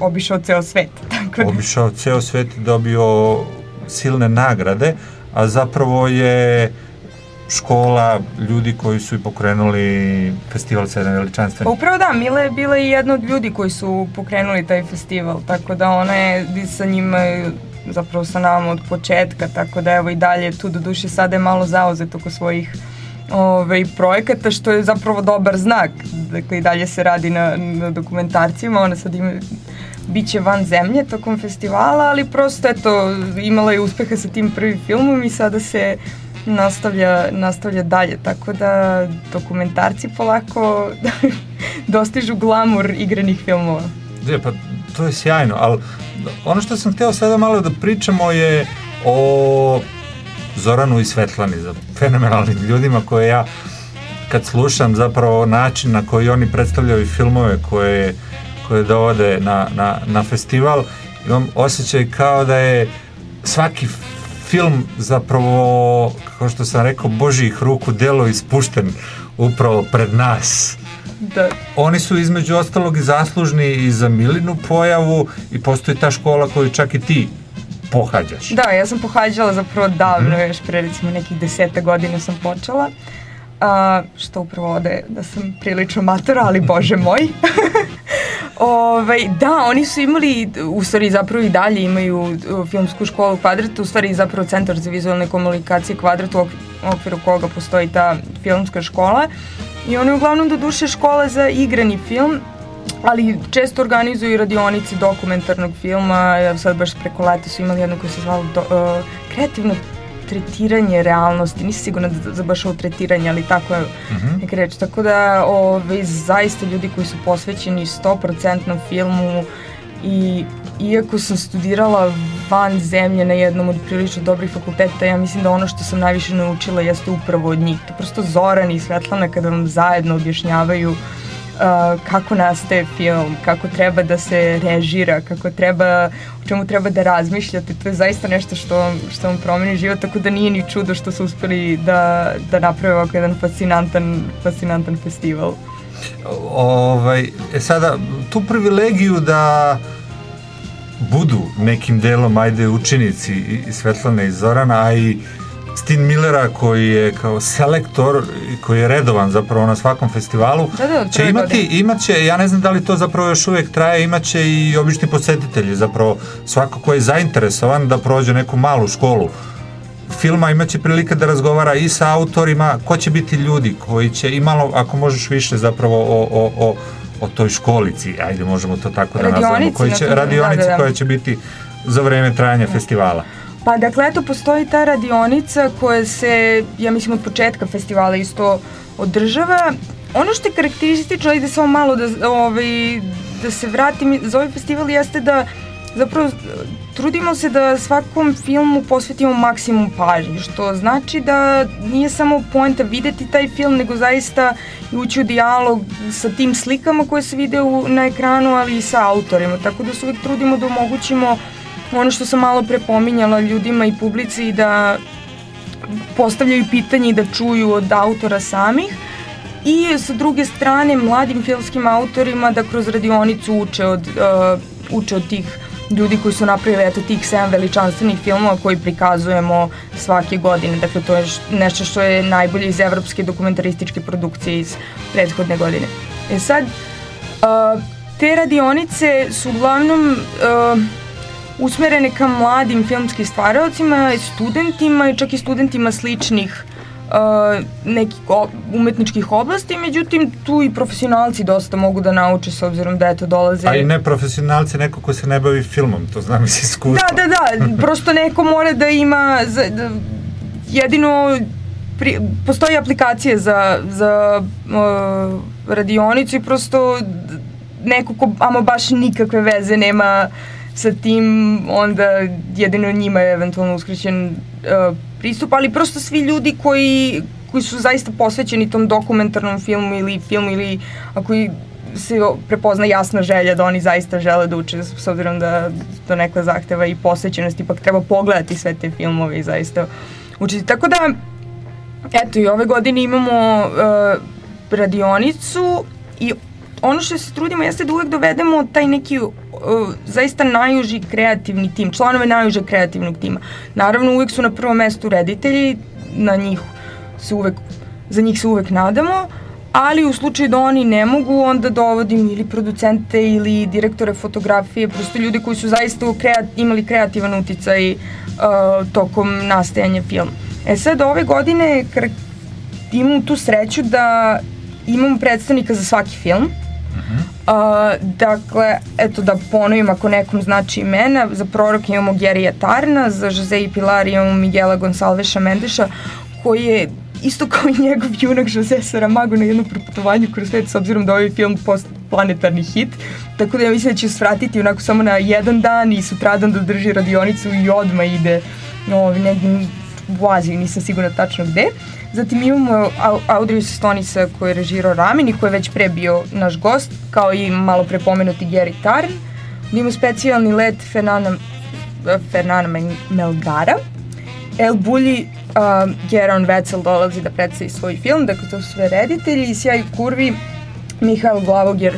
obišao ceo svet. Tako da, Obišao ceo svet i dobio silne nagrade, a zapravo je škola ljudi koji su i pokrenuli festival Sedam Pa veličanstveni. upravo da, Mila je bila i jedna od ljudi koji su pokrenuli taj festival, tako da ona je sa njima zapravo sa nama od početka, tako da evo i dalje tu do duše sada je malo zauzet oko svojih ove, projekata, što je zapravo dobar znak. Dakle, i dalje se radi na, na dokumentarcima, ona sad ima biće van zemlje tokom festivala, ali prosto eto, imala je uspeha sa tim prvim filmom i sada se nastavlja, nastavlja dalje, tako da dokumentarci polako dostižu glamur igranih filmova. Je, pa to je sjajno, ali ono što sam hteo sada malo da pričamo je o Zoranu i Svetlani, za fenomenalnim ljudima koje ja kad slušam zapravo način na koji oni predstavljaju filmove koje, koje dovode na, na, na festival, imam osjećaj kao da je svaki film zapravo, kao što sam rekao, Božih ruku delo ispušten upravo pred nas. Da. Oni su između ostalog i zaslužni i za Milinu pojavu i postoji ta škola koju čak i ti pohađaš. Da, ja sam pohađala zapravo davno, još pre recimo nekih deseta godina sam počela. A, što upravo ode da sam prilično matora, ali bože moj. Ovaj, da, oni su imali, u stvari zapravo i dalje imaju uh, filmsku školu Kvadrat, u stvari zapravo Centar za vizualne komunikacije Kvadrat u ok- u okviru koga postoji ta filmska škola. I ona je uglavnom do duše škola za igrani film, ali često organizuju i radionice dokumentarnog filma, ja sad baš preko leta su imali jednu koja se zvala do, uh, kreativno tretiranje realnosti, nisam sigurna da, za baš ovo tretiranje, ali tako je mm -hmm. neka reč. Tako da, ove, zaista ljudi koji su posvećeni 100% filmu i iako sam studirala van zemlje na jednom od prilično dobrih fakulteta, ja mislim da ono što sam najviše naučila jeste upravo od njih. To prosto Zoran i Svetlana kada vam zajedno objašnjavaju uh, uh, kako nastaje film, kako treba da se režira, kako treba, o čemu treba da razmišljate, to je zaista nešto što, što vam promeni život, tako da nije ni čudo što su uspeli da, da naprave ovako jedan fascinantan, fascinantan festival. Ovaj, e sada, tu privilegiju da budu nekim delom, ajde, učenici i Svetlane i Zorana, a i Stin Millera koji je kao selektor koji je redovan zapravo na svakom festivalu da, da, će imati, imaće, ja ne znam da li to zapravo još uvek traje, imaće i obični posetitelji zapravo svako ko je zainteresovan da prođe neku malu školu filma imaće prilike da razgovara i sa autorima, ko će biti ljudi koji će i malo, ako možeš više zapravo o, o, o, o toj školici, ajde možemo to tako da nazvamo, koji će, radionici da, da, da. koja će biti za vreme trajanja festivala. Pa dakle, eto, postoji ta radionica koja se, ja mislim, od početka festivala isto održava. Ono što je karakteristično, ajde samo malo da, ovaj, da se vratim za ovaj festival jeste da zapravo trudimo se da svakom filmu posvetimo maksimum pažnje, što znači da nije samo poenta videti taj film, nego zaista i ući u dijalog sa tim slikama koje se vide u, na ekranu, ali i sa autorima. Tako da se uvijek trudimo da omogućimo ono što sam malo prepominjala ljudima i publici da postavljaju pitanje i da čuju od autora samih i sa druge strane mladim filmskim autorima da kroz radionicu uče od, uh, uče od tih ljudi koji su napravili eto tih sedam veličanstvenih filmova koji prikazujemo svake godine. Dakle, to je nešto što je najbolje iz evropske dokumentarističke produkcije iz prethodne godine. E sad, uh, te radionice su uglavnom uh, usmerene ka mladim filmskim stvaraocima, studentima i čak i studentima sličnih nekih umetničkih oblasti, međutim tu i profesionalci dosta mogu da nauče s obzirom da eto dolaze... A i ne profesionalci, neko ko se ne bavi filmom, to znam iz iskustva. Da, da, da, prosto neko mora da ima, za, da, jedino pri, postoji aplikacije za, za uh, radionicu i prosto neko ko ama baš nikakve veze nema sa tim onda jedino njima je eventualno uskraćen uh, pristup, ali prosto svi ljudi koji, koji su zaista posvećeni tom dokumentarnom filmu ili filmu ili ako se prepozna jasna želja da oni zaista žele da uče s obzirom da to neka zahteva i posvećenost, ipak treba pogledati sve te filmove i zaista učiti. Tako da, eto i ove godine imamo uh, radionicu i ono što se trudimo jeste da uvek dovedemo taj neki uh, zaista najuži kreativni tim, članove najužeg kreativnog tima. Naravno, uvek su na prvom mestu reditelji, na njih se uvek, za njih se uvek nadamo, ali u slučaju da oni ne mogu, onda dovodim ili producente ili direktore fotografije, prosto ljude koji su zaista kreat, imali kreativan uticaj uh, tokom nastajanja filma. E sad, ove godine imamo tu sreću da imamo predstavnika za svaki film, Uh, dakle, eto da ponovim ako nekom znači imena, za prorok imamo Gerija Tarna, za Jose i Pilar imamo Miguela Gonsalveša Mendeša, koji je isto kao i njegov junak Jose Saramago na jednom proputovanju kroz svet, s obzirom da ovaj film postplanetarni hit, tako da ja mislim da će svratiti onako samo na jedan dan i sutradan da drži radionicu i odma ide no, negdje u Aziji, nisam sigurna tačno gde. Zatim imamo Audrey Stonisa koji je režirao Ramin i koji je već pre bio naš gost, kao i malo pre pomenuti Gary Tarn. Imamo specijalni let Fernana, Fernana Melgara. El Bulji, uh, Geron Vecel dolazi da predstavi svoj film, dakle to su sve reditelji i Sjaj Kurvi, Mihael Glavogjer,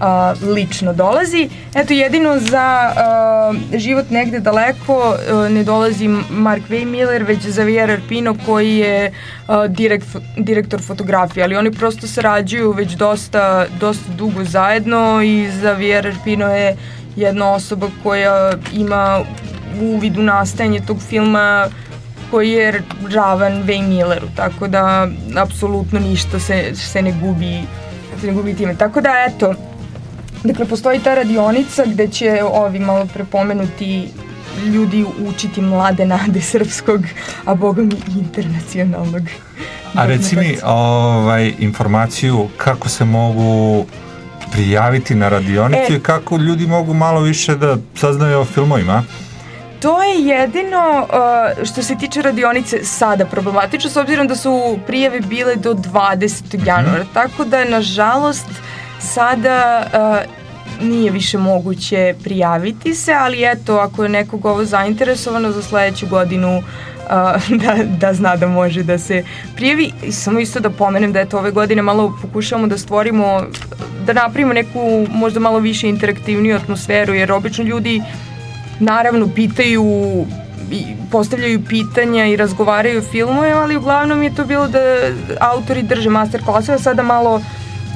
a, lično dolazi. Eto, jedino za a, život negde daleko a, ne dolazi Mark Miller, već Xavier Arpino koji je a, direkt, direktor fotografije, ali oni prosto sarađuju već dosta, dosta dugo zajedno i Xavier Arpino je jedna osoba koja ima uvid u nastajanje tog filma koji je ravan Way Milleru, tako da apsolutno ništa se, se ne gubi se ne gubi time. Tako da, eto, Dakle, postoji ta radionica gde će ovi malo prepomenuti ljudi učiti mlade nade srpskog, a boga mi internacionalnog. A reci mi ovaj, informaciju kako se mogu prijaviti na radionicu e, i kako ljudi mogu malo više da saznaju o filmovima? To je jedino uh, što se tiče radionice sada problematično s obzirom da su prijave bile do 20. Mm -hmm. januara, tako da nažalost sada uh, nije više moguće prijaviti se, ali eto, ako je nekog ovo zainteresovano za sledeću godinu uh, da, da zna da može da se prijavi. Samo isto da pomenem da eto ove godine malo pokušavamo da stvorimo, da napravimo neku možda malo više interaktivniju atmosferu, jer obično ljudi naravno pitaju i postavljaju pitanja i razgovaraju filmove, ali uglavnom je to bilo da autori drže master klasove, sada malo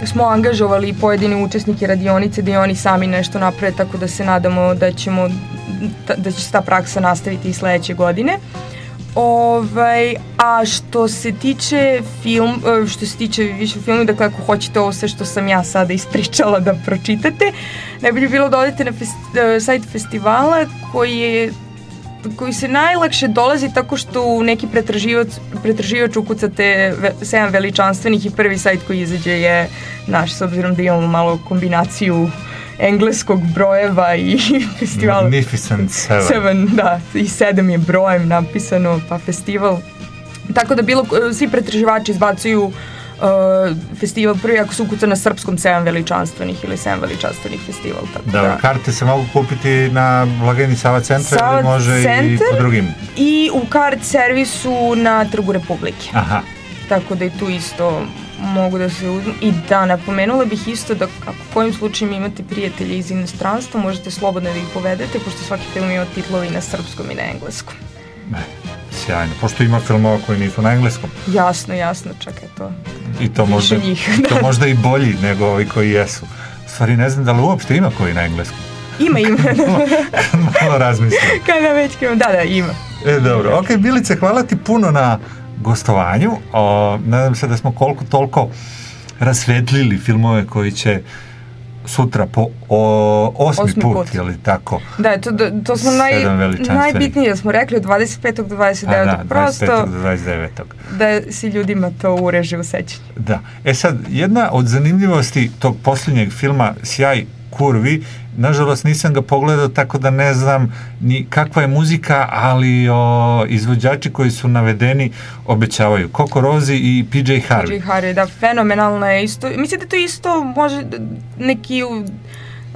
smo angažovali pojedine učesnike radionice da i oni sami nešto naprave, tako da se nadamo da ćemo da će se ta praksa nastaviti i sledeće godine. Ovaj, a što se tiče film, e, što se tiče više filmu, dakle ako hoćete ovo sve što sam ja sada ispričala da pročitate, najbolje bilo da odete na fest, e, sajt festivala koji je koji se najlakše dolazi tako što u neki pretraživač, pretraživač ukucate sedam veličanstvenih i prvi sajt koji izađe je naš, s obzirom da imamo malo kombinaciju engleskog brojeva i festival Magnificent Seven. Seven, da, i sedam je brojem napisano, pa festival. Tako da bilo, svi pretraživači izbacuju uh, festival prvi ako se ukuca na srpskom 7 veličanstvenih ili 7 veličanstvenih festival. Tako da, da, karte se mogu kupiti na blagajni Sava centra Sava ili može centar i po drugim? I u kart servisu na Trgu Republike. Aha. Tako da i tu isto mogu da se uzmu. I da, napomenula bih isto da ako kojim slučajem imate prijatelje iz inostranstva, možete slobodno da ih povedete, pošto svaki film ima titlove i na srpskom i na engleskom. Ne, sjajno. Pošto ima filmova koji nisu na engleskom. Jasno, jasno, čak je to. I to možda, njih, da. to možda i bolji nego ovi koji jesu. U stvari ne znam da li uopšte ima koji na engleskom. Ima, ima. malo, malo razmislim. Kada već krenemo, da, da, ima. E, dobro. Ok, Bilice, hvala ti puno na gostovanju. O, nadam se da smo koliko toliko rasvetlili filmove koji će sutra po o, osmi, osmi put, put, je li tako? Da, to, to smo naj, najbitnije smo rekli od 25. do 29. A, da, prosto 25. do 29. Da si ljudima to ureže u sećanju. Da. E sad, jedna od zanimljivosti tog posljednjeg filma Sjaj kurvi nažalost nisam ga pogledao tako da ne znam ni kakva je muzika, ali o, izvođači koji su navedeni obećavaju. Coco Rozi i PJ Harvey. PJ Harvey, da, fenomenalno je isto. Mislim da to isto može neki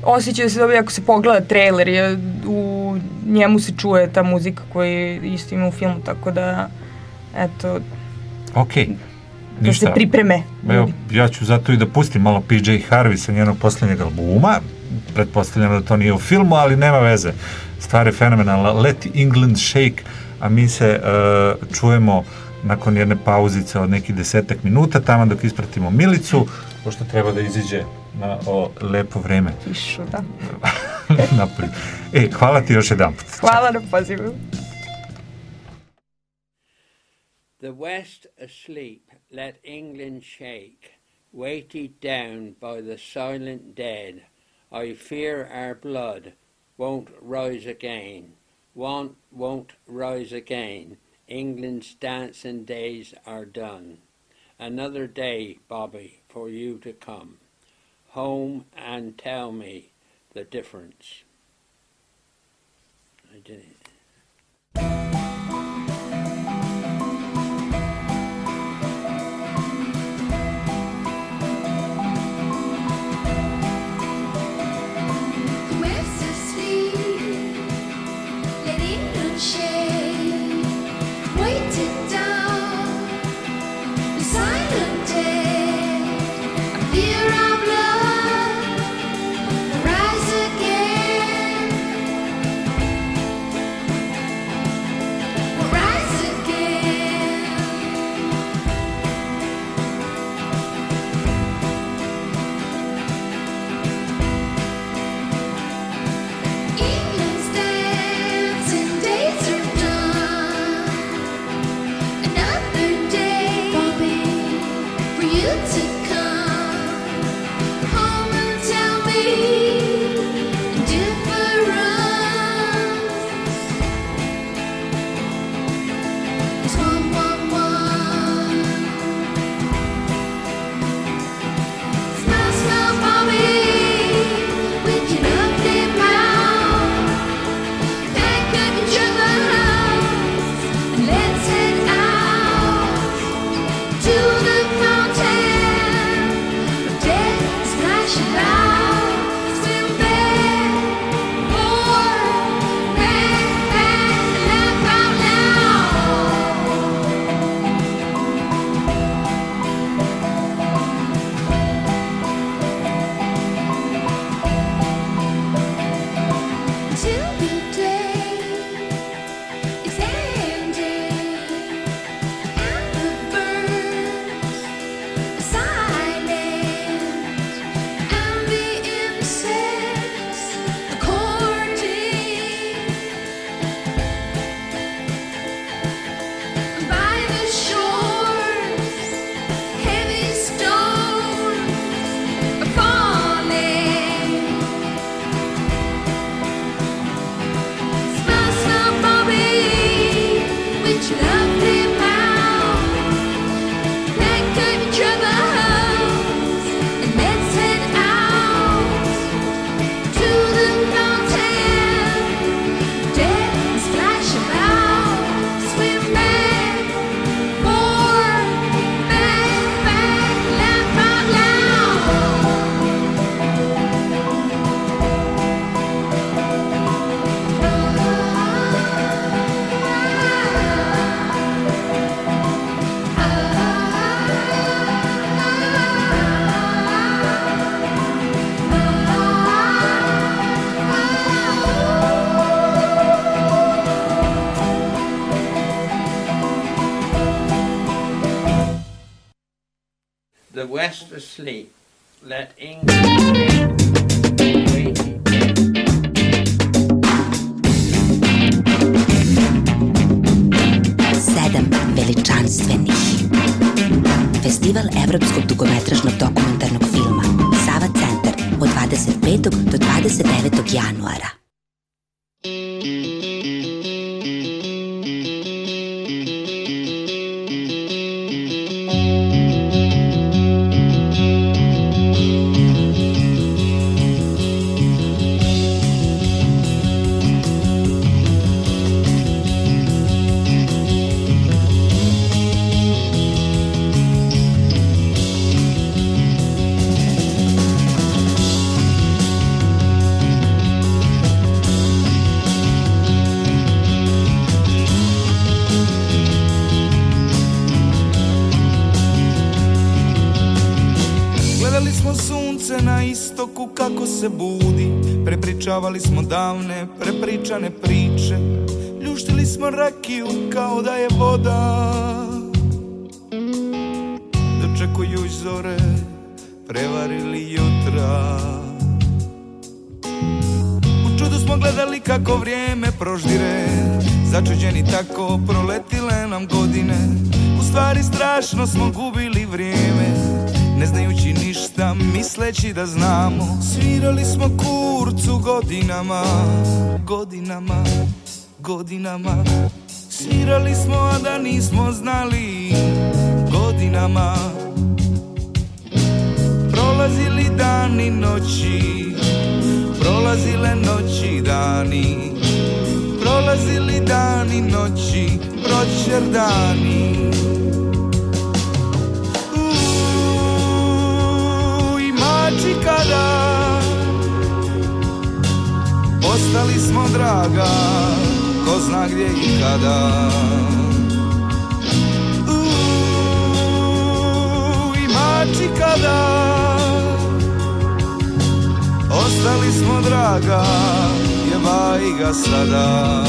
osjećaj da se dobije ako se pogleda trailer, je, u njemu se čuje ta muzika koja isto ima u filmu, tako da, eto... Okej. Okay. Da Ništa. se pripreme. Evo, ja ću zato i da pustim malo PJ Harvey sa njenog poslednjeg albuma, pretpostavljam da to nije u filmu, ali nema veze. Stvar je fenomenalna. Let England Shake, a mi se uh, čujemo nakon jedne pauzice od nekih desetak minuta, tamo dok ispratimo Milicu, pošto treba da iziđe na o lepo vreme. Tišu, da. Napolju. E, hvala ti još jedan put. Hvala na pozivu. The West asleep, let England shake, weighted down by the silent dead. I fear our blood won't rise again, want won't rise again. England's dancing days are done. Another day, Bobby, for you to come home and tell me the difference. I did. Na istoku kako se budi. Prepričavali smo davne, prepričane priče. Ljuštili smo rakiju kao da je voda. Dočekujuć zore, prevarili jutra. U čudu smo gledali kako vrijeme proždire. Začuđeni tako proletile nam godine. U stvari strašno smo gubili vrijeme ne znajući ništa, misleći da znamo. Svirali smo kurcu godinama, godinama, godinama. Svirali smo, a da nismo znali godinama. Prolazili dani noći, prolazile noći dani. Prolazili dani noći, proćer dani Postali smo draga Ko zna gdje i kada. Uuu, I mači kada. Ostali smo draga Jevaj ga sada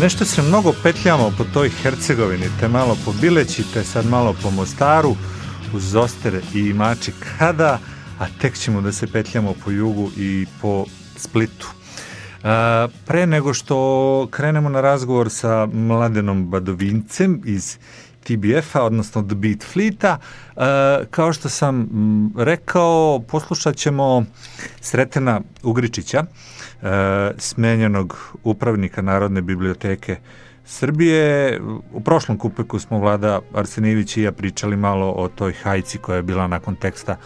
Nešto se mnogo petljamo po toj Hercegovini, te malo po Bileći, te sad malo po Mostaru, uz Zoster i Mači Kada, a tek ćemo da se petljamo po jugu i po Splitu. A, pre nego što krenemo na razgovor sa Mladenom Badovincem iz TBF-a, odnosno The Beat Fleeta. E, kao što sam rekao, poslušat ćemo Sretena Ugričića, e, smenjenog upravnika Narodne biblioteke Srbije. U prošlom kupeku smo vlada Arsenijević i ja pričali malo o toj hajci koja je bila nakon teksta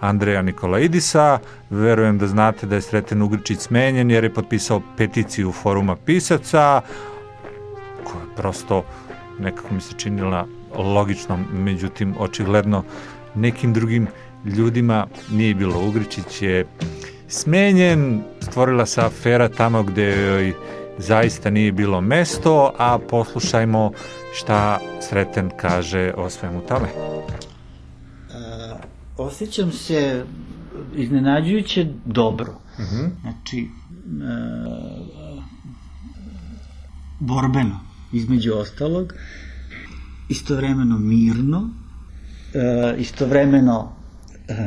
Andreja Nikolaidisa. Verujem da znate da je Sreten Ugričić smenjen jer je potpisao peticiju foruma pisaca koja je prosto nekako mi se činila logičnom, međutim očigledno nekim drugim ljudima nije bilo. Ugričić je smenjen, stvorila se afera tamo gde joj zaista nije bilo mesto, a poslušajmo šta Sreten kaže o svemu tome. Uh, osjećam se iznenađujuće dobro. Uh -huh. Znači, uh, borbeno, između ostalog, istovremeno mirno, istovremeno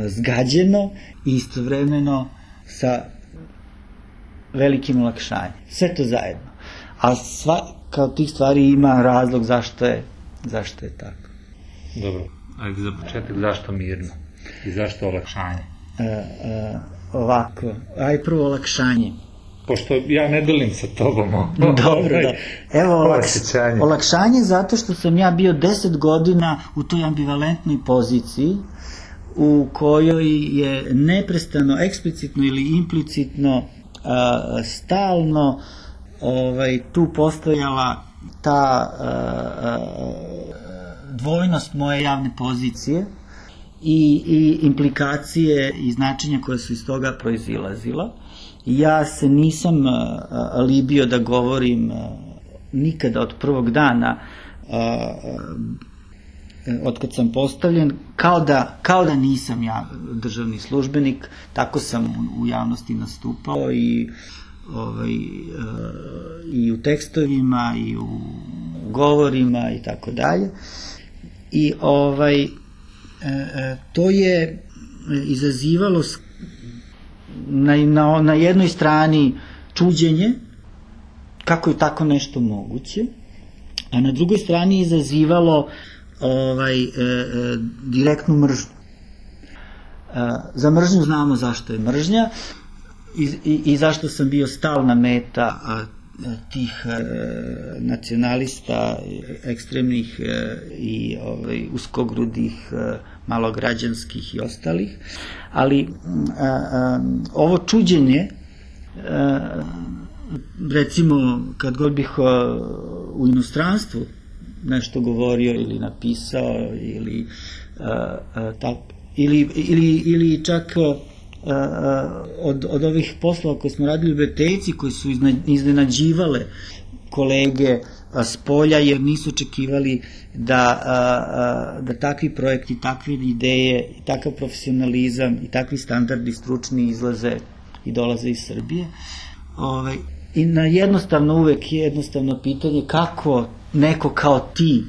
zgađeno i istovremeno sa velikim olakšanjem. Sve to zajedno. A sva, kao tih stvari ima razlog zašto je, zašto je tako. Dobro, ajde za početak zašto mirno i zašto olakšanje? E, e, ovako, aj prvo olakšanje. Pošto ja ne delim sa tobom. Dobro, da. Evo olakš, olakšanje zato što sam ja bio 10 godina u toj ambivalentnoj poziciji u kojoj je neprestano, eksplicitno ili implicitno, a, stalno ovaj, tu postojala ta a, a, dvojnost moje javne pozicije i, i implikacije i značenja koje su iz toga proizilazila. Ja se nisam libio da govorim nikada od prvog dana od kad sam postavljen, kao da, kao da nisam ja državni službenik, tako sam u, u javnosti nastupao i ovaj, i u tekstovima i u govorima i tako dalje. I ovaj, to je izazivalo na, na, na jednoj strani čuđenje, kako je tako nešto moguće, a na drugoj strani izazivalo ovaj, e, e, direktnu mržnju. E, za mržnju znamo zašto je mržnja i, i, i zašto sam bio stalna meta a, tih e, nacionalista ekstremnih e, i ovaj, uskogrudih e, malograđanskih i ostalih ali a, a, ovo čuđenje a, recimo kad god bih a, u inostranstvu nešto govorio ili napisao ili a, tak, ili, ili, ili čak od, od ovih poslova koje smo radili u biblioteci koji su iznenađivale kolege s polja jer nisu očekivali da, da takvi projekti, takve ideje, takav profesionalizam i takvi standardi stručni izlaze i dolaze iz Srbije. Ovaj, I na jednostavno uvek je jednostavno pitanje kako neko kao ti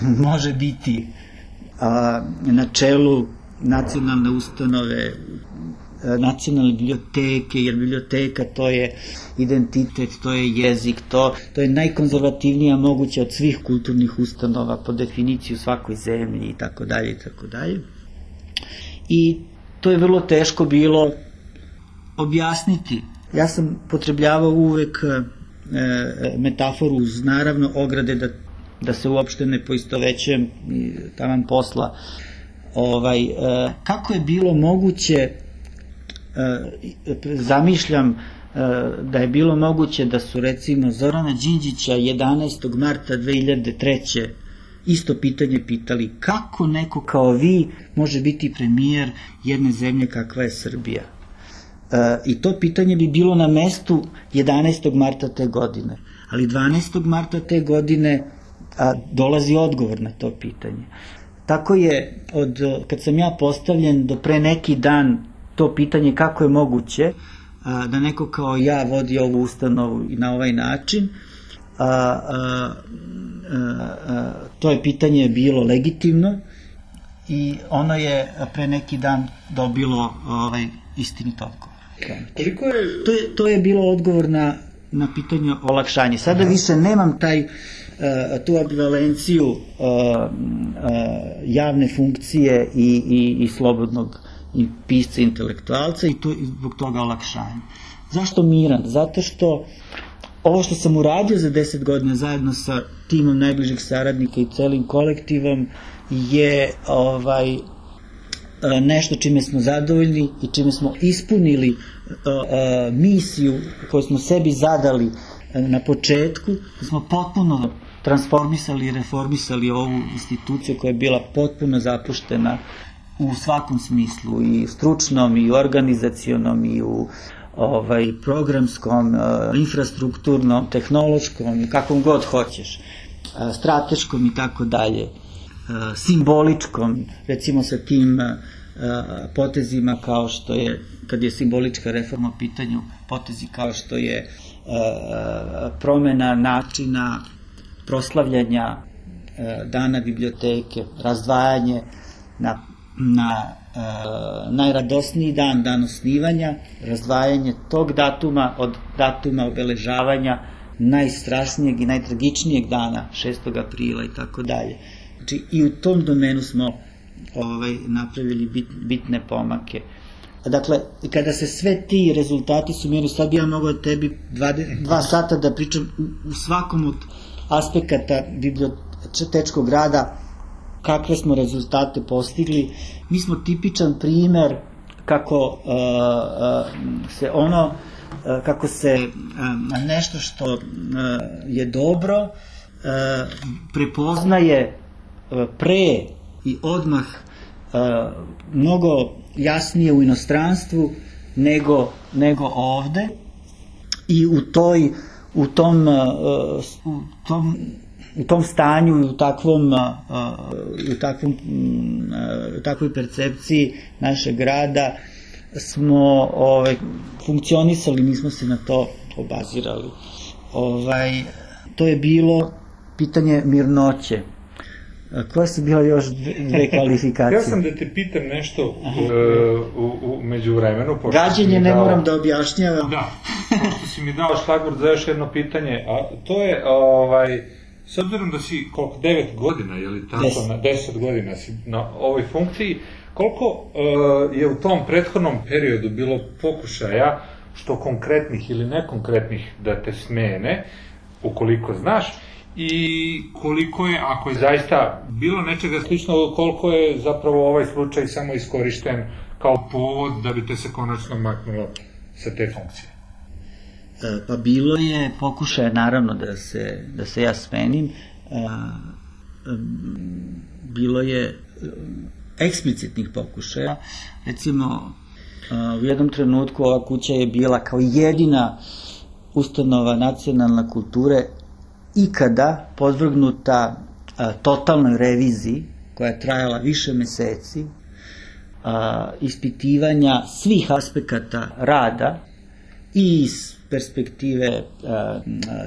može biti a, na čelu nacionalne ustanove nacionalne biblioteke, jer biblioteka to je identitet, to je jezik, to, to je najkonzervativnija moguća od svih kulturnih ustanova po definiciji u svakoj zemlji i tako dalje i tako dalje. I to je vrlo teško bilo objasniti. Ja sam potrebljavao uvek metaforu uz naravno ograde da, da se uopšte ne poistovećujem taman posla. Ovaj, e, kako je bilo moguće E, zamišljam e, da je bilo moguće da su recimo Zorana Đinđića 11. marta 2003 isto pitanje pitali kako neko kao vi može biti premijer jedne zemlje kakva je Srbija. E, I to pitanje bi bilo na mestu 11. marta te godine. Ali 12. marta te godine a, dolazi odgovor na to pitanje. Tako je, od, kad sam ja postavljen do pre neki dan to pitanje kako je moguće a, da neko kao ja vodi ovu ustanovu i na ovaj način, a, a, a, a, to je pitanje bilo legitimno i ono je pre neki dan dobilo ovaj istinit odgovor. Koliko je... To je, to je bilo odgovor na, na pitanje olakšanje. Sada Aha. više nemam taj uh, tu ambivalenciju uh, uh, javne funkcije i, i, i slobodnog i pisca intelektualca i to zbog toga olakšanje. Zašto miran? Zato što ovo što sam uradio za 10 godina zajedno sa timom najbližih saradnika i celim kolektivom je ovaj e, nešto čime smo zadovoljni i čime smo ispunili misiju koju smo sebi zadali na početku, smo potpuno transformisali i reformisali ovu instituciju koja je bila potpuno zapuštena u svakom smislu i stručnom i organizacionom i u ovaj programskom, infrastrukturnom, tehnološkom, kakvom god hoćeš, strateškom i tako dalje, simboličkom, recimo sa tim potezima kao što je, kad je simbolička reforma u pitanju, potezi kao što je promena načina proslavljanja dana biblioteke, razdvajanje na na najradosniji dan, dan osnivanja, razdvajanje tog datuma od datuma obeležavanja najstrašnijeg i najtragičnijeg dana, 6. aprila i tako dalje. Znači i u tom domenu smo ovaj, napravili bit, bitne pomake. Dakle, kada se sve ti rezultati sumiraju, sad bi ja mogao tebi dva, dva sata da pričam u, u svakom od aspekata bibliotečkog rada kakve smo rezultate postigli. Mi smo tipičan primer kako uh, uh, se ono uh, kako se uh, nešto što uh, je dobro uh, prepoznaje pre i odmah uh, mnogo jasnije u inostranstvu nego, nego ovde i u toj u tom, uh, u tom u tom stanju u takvom u takvom u takvoj percepciji našeg grada smo ovaj funkcionisali, nismo se na to obazirali. Ovaj to je bilo pitanje mirnoće. Koje su bila još dve kvalifikacije? Ja sam da te pitam nešto uh, u, u među vremenu. Gađenje ne dao... moram da objašnjavam. Da, pošto si mi dao šlagvord za još jedno pitanje, a to je ovaj, S obzirom da si koliko, 9 godina, je li tako, deset. na 10 godina si na ovoj funkciji, koliko uh, je u tom prethodnom periodu bilo pokušaja, što konkretnih ili nekonkretnih, da te smene, ukoliko znaš, i koliko je, ako je zaista bilo nečega slično, koliko je zapravo ovaj slučaj samo iskorišten kao povod da bi te se konačno maknulo sa te funkcije? E, pa bilo je pokušaja naravno da se, da se ja smenim. E, bilo je eksplicitnih pokušaja. Recimo, u jednom trenutku ova kuća je bila kao jedina ustanova nacionalne kulture ikada podvrgnuta totalnoj reviziji koja je trajala više meseci, ispitivanja svih aspekata rada i iz perspektive uh,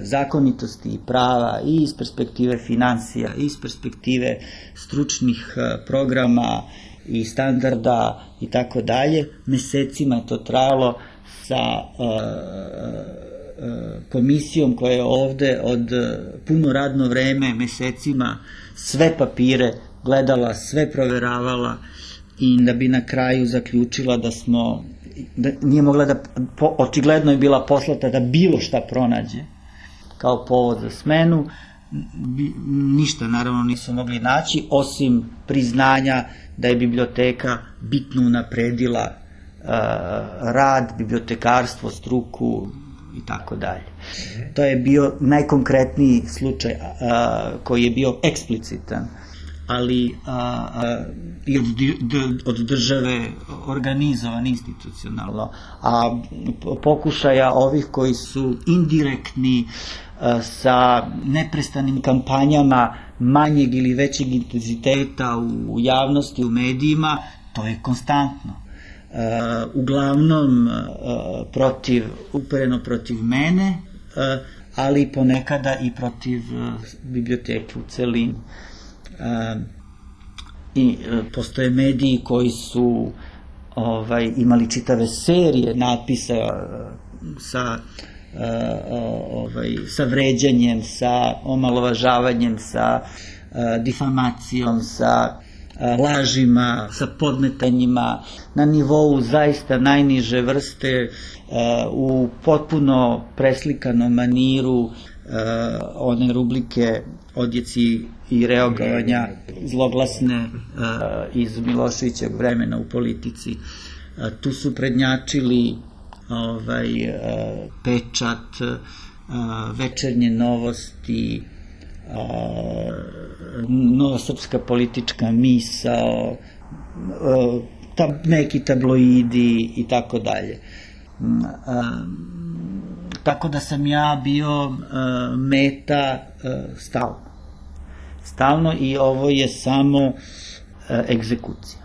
zakonitosti i prava i iz perspektive financija i iz perspektive stručnih uh, programa i standarda i tako dalje. Mesecima je to trajalo sa komisijom koja je ovde od puno radno vreme, mesecima, sve papire gledala, sve proveravala i da bi na kraju zaključila da smo da nije mogla da, po, očigledno je bila poslata da bilo šta pronađe kao povod za smenu, ništa naravno nisu mogli naći, osim priznanja da je biblioteka bitno unapredila uh, rad, bibliotekarstvo, struku i tako dalje. To je bio najkonkretniji slučaj uh, koji je bio eksplicitan ali a, a, i od, od države organizovan institucionalno, a pokušaja ovih koji su indirektni a, sa neprestanim kampanjama manjeg ili većeg intenziteta u javnosti, u medijima, to je konstantno. Uh, uglavnom uh, protiv, upereno protiv mene, uh, ali ponekada i protiv biblioteke u celini. I postoje mediji koji su ovaj imali čitave serije natpisa sa ovaj sa vređanjem, sa omalovažavanjem, sa difamacijom, sa lažima, sa podmetanjima na nivou zaista najniže vrste u potpuno preslikanom maniru one rubrike odjeci i reagovanja zloglasne iz Miloševićeg vremena u politici. Tu su prednjačili ovaj, pečat, večernje novosti, uh, nova srpska politička misao, uh, ta, neki tabloidi i tako dalje. Mm, tako da sam ja bio uh, meta uh, stalno stalno i ovo je samo e, egzekucija.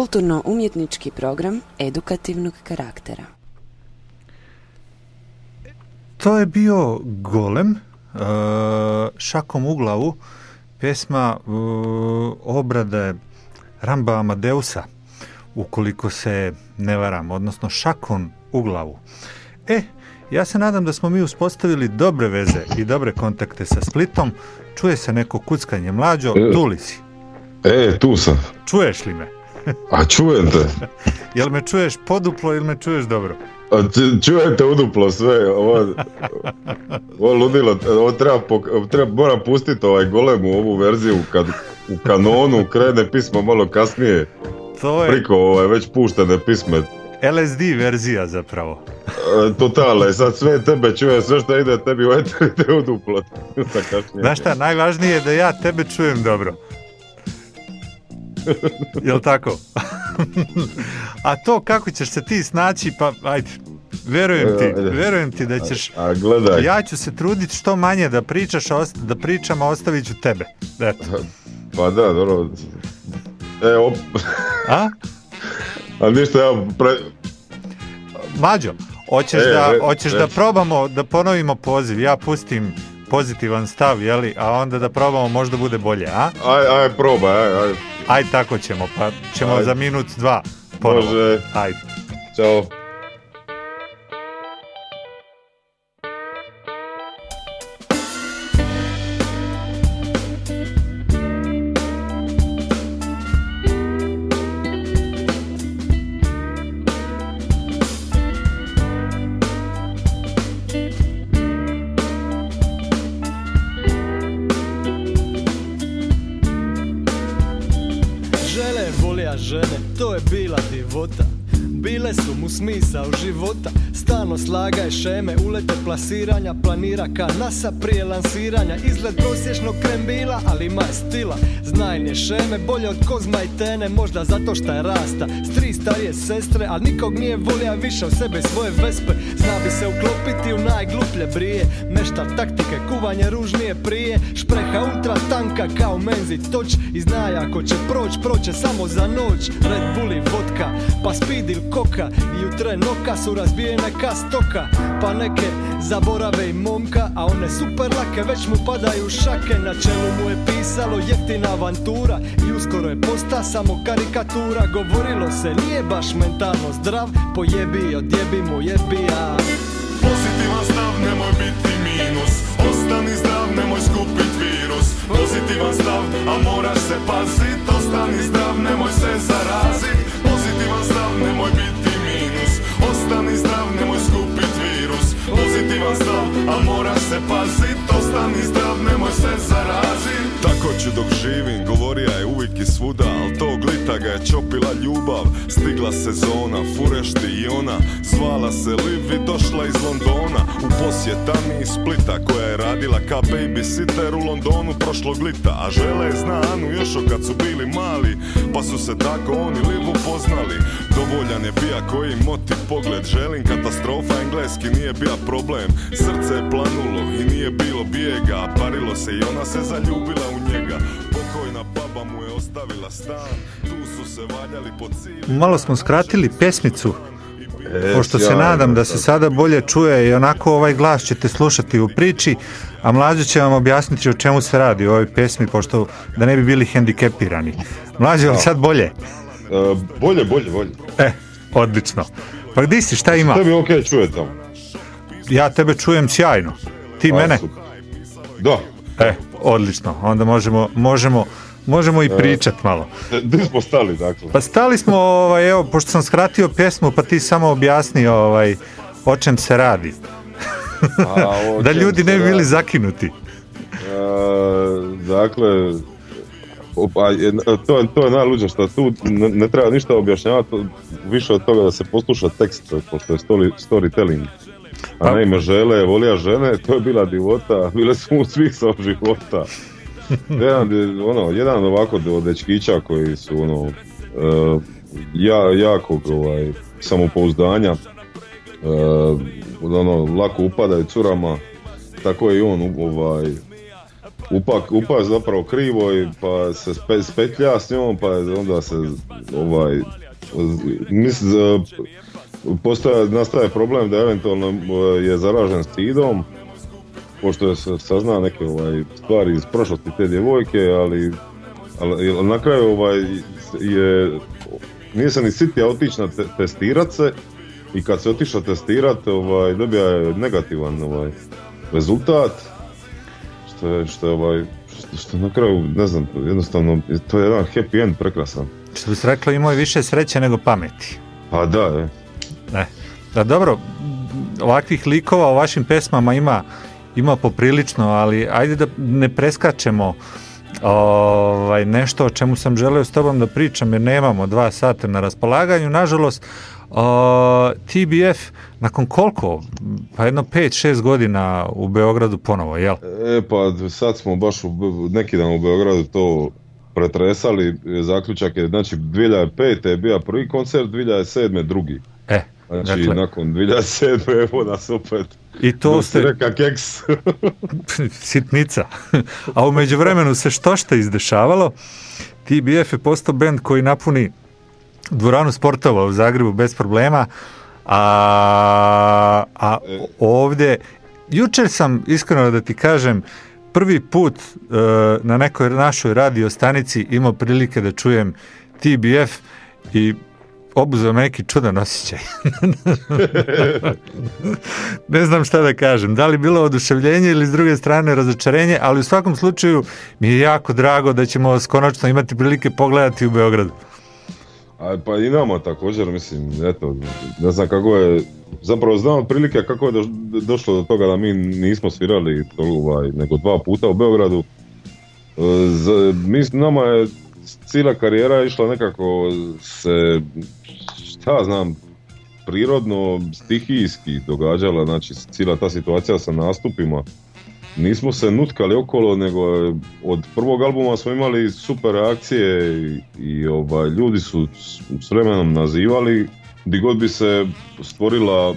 Kulturno-umjetnički program edukativnog karaktera. To je bio Golem, uh, šakom u glavu, pjesma uh, obrade Ramba Amadeusa, ukoliko se ne varam, odnosno šakon u glavu. E, ja se nadam da smo mi uspostavili dobre veze i dobre kontakte sa Splitom. Čuje se neko kuckanje mlađo, E. tu li si? E, tu sam. Čuješ li me? A čujem te. Jel me čuješ poduplo ili me čuješ dobro? A Čujem te uduplo sve. Ovo, ovo ludilo, ovo treba, treba, moram pustiti ovaj golem u ovu verziju kad u kanonu krene pismo malo kasnije. To je Priko ovaj, već puštene pisme. LSD verzija zapravo. E, Totale, sad sve tebe čuje, sve što ide tebi u eter ide u duplo. Znaš šta, najvažnije je da ja tebe čujem dobro. Jel tako? A to kako ćeš se ti snaći, pa ajde, verujem ti, verujem ti da ćeš... A gledaj. Ja ću se truditi što manje da pričaš, a da pričam, a ostavit ću tebe. Eto. Pa da, dobro. E, op... A? A ništa, ja pre... Mađo, hoćeš, E, da, hoćeš da probamo, da ponovimo poziv, ja pustim pozitivan stav, jeli, a onda da probamo možda bude bolje, a? Aj, aj, probaj, aj, aj. Aj tako ćemo, pa ćemo Ajde. za minut, dva. Ponovo. Može. Ajde. Ćao. piszemy ulete plasiranja Planira ka nasa prije lansiranja. Izgled prosječnog krembila, ali ima stila. Znajnje šeme, bolje od kozma i tene Možda zato šta je rasta. S tri starije sestre, ali nikog nije volja više od sebe svoje vespe. Zna bi se uklopiti u najgluplje brije. Meštar taktike, kuvanje ružnije prije. Špreha ultra tanka kao menzi toč. I zna ako će proć, proće samo za noć. Red Bull i vodka, pa speed ili koka. I u tren noka su razbijene ka stoka. Pa neke zaborave i momka A one super lake već mu padaju šake. Na čelu mu je pisalo jeftina avantura I uskoro je posta samo karikatura. Govorilo se nije baš mentalno zdrav Pojebi, odjebi mu jebija. Pozitivan stav, nemoj biti minus. Ostani zdrav, nemoj skupit virus. Pozitivan stav, a moraš se pazit. Ostani zdrav, nemoj se zarazit. Pozitivan stav, nemoj biti minus. Ostani zdrav, virus Pozitivan stav, a moraš se pazit Ostani zdrav, nemoj se zarazit. Tako ću dok živim, govorija je uvijek i svuda Al tog lita ga je čopila ljubav. Stigla sezona, furešti i ona Zvala se Liv i došla iz Londona. U posjeta mi iz Splita Koja je radila ka babysitter u Londonu prošlog lita A žele je zna Anu još kad su bili mali Pa su se tako oni Liv upoznali Dovoljan je bija koji moti pogled Želim katastrofa, engleski nije bija problem Srce je planulo i nije bilo bijega parilo se i ona se zaljubila u njega Pokojna baba mu je ostavila stan Tu su se valjali po cili Malo smo skratili pesmicu, E, pošto se nadam da se sad. sada bolje čuje i onako ovaj glas ćete slušati u priči, a mlađo će vam objasniti o čemu se radi u ovoj pesmi, pošto da ne bi bili hendikepirani. Li Da. sad bolje? E, bolje, bolje, bolje. E, odlično. Pa gdje si, šta ima? Tebi okej čuje tamo. Ja tebe čujem sjajno. Ti A, mene? Da. E, odlično. Onda možemo, možemo, možemo i E. pričat malo. Gdje smo stali, dakle? Pa stali smo, ovaj, evo, pošto sam skratio pjesmu, pa ti samo objasni ovaj, o čem se radi. A, o da ljudi ne bi bili zakinuti. E, dakle, o, pa, je- to, je, to je najluđe što tu ne, ne treba ništa objašnjavati više od toga da se posluša tekst, pošto je story, storytelling. A Pa- naime, žele, volija žene, to je bila divota, bile su mu smisao života. jedan, ono, jedan ovako od dečkića koji su ono, e, ja, jakog ovaj, samopouzdanja, e, ono, lako upadaju curama, tako je i on ovaj, upak, upa zapravo krivo i pa se spe, spetlja s njom pa onda se ovaj mislim postoje, nastaje problem da eventualno e, je zaražen stidom pošto se sazna neke ovaj, stvari iz prošlosti te djevojke, ali, ali na kraju ovaj, je, nije se ni sitija otići na te, testirat se i kad se otišao testirat ovaj, dobija je negativan ovaj, rezultat što je, što je ovaj, što, što na kraju, ne znam, jednostavno, to je jedan happy end prekrasan. Što bi se reklo, imao je više sreće nego pameti. Pa da, je. Ne. Da, dobro, ovakvih likova o vašim pesmama ima ima poprilično, ali ajde da ne preskačemo ovaj, nešto o čemu sam želeo s tobom da pričam, jer nemamo dva sata na raspolaganju. Nažalost, uh, TBF nakon koliko? Pa jedno 5-6 godina u Beogradu ponovo, jel? E, pa sad smo baš u, neki dan u Beogradu to pretresali. Zaključak je, znači 2005. je bio prvi koncert, 2007. drugi. E, Znači, dakle, nakon 2007. evo nas opet. I to ste... Reka keks. sitnica. A u međuvremenu se što što izdešavalo. TBF je postao band koji napuni dvoranu sportova u Zagrebu bez problema. A, a e. ovdje, jučer sam, iskreno da ti kažem, prvi put uh, na nekoj našoj radio stanici imao prilike da čujem TBF i obuzeo me neki čudan osjećaj. ne znam šta da kažem. Da li bilo oduševljenje ili s druge strane razočarenje, ali u svakom slučaju mi je jako drago da ćemo vas konačno imati prilike pogledati u Beogradu. A, pa i nama također, mislim, eto, ne znam kako je, zapravo znam otprilike kako je došlo do toga da mi nismo svirali to, ovaj, nego dva puta u Beogradu. E, z, mi, nama je cijela karijera išla nekako se šta znam, prirodno, stihijski događala, znači cijela ta situacija sa nastupima. Nismo se nutkali okolo, nego od prvog albuma smo imali super reakcije i, i ovaj, ljudi su s vremenom nazivali. Di god bi se stvorila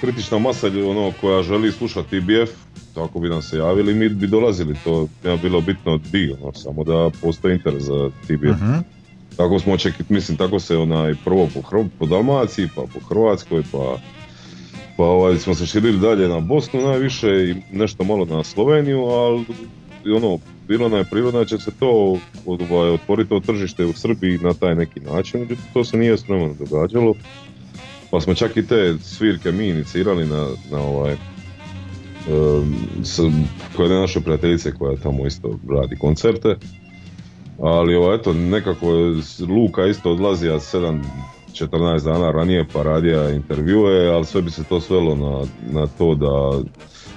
kritična masa ono koja želi slušati TBF, tako bi nam se javili, mi bi dolazili, to nema bilo bitno di, ono, samo da postoji interes za TBF. uh tako smo očekivali, mislim, tako se onaj prvo po, po Dalmaciji, pa po Hrvatskoj, pa, pa ovaj, smo se širili dalje na Bosnu najviše i nešto malo na Sloveniju, ali ono, bilo nam je prirodno će se to ovaj, otvoriti to tržište u Srbiji na taj neki način, međutim to se nije s događalo. Pa smo čak i te svirke mi inicirali na, na ovaj, um, s, kod naše prijateljice koja tamo isto radi koncerte ali ovo, eto, nekako Luka isto odlazija 7-14 dana ranije pa radija intervjue, ali sve bi se to svelo na, na to da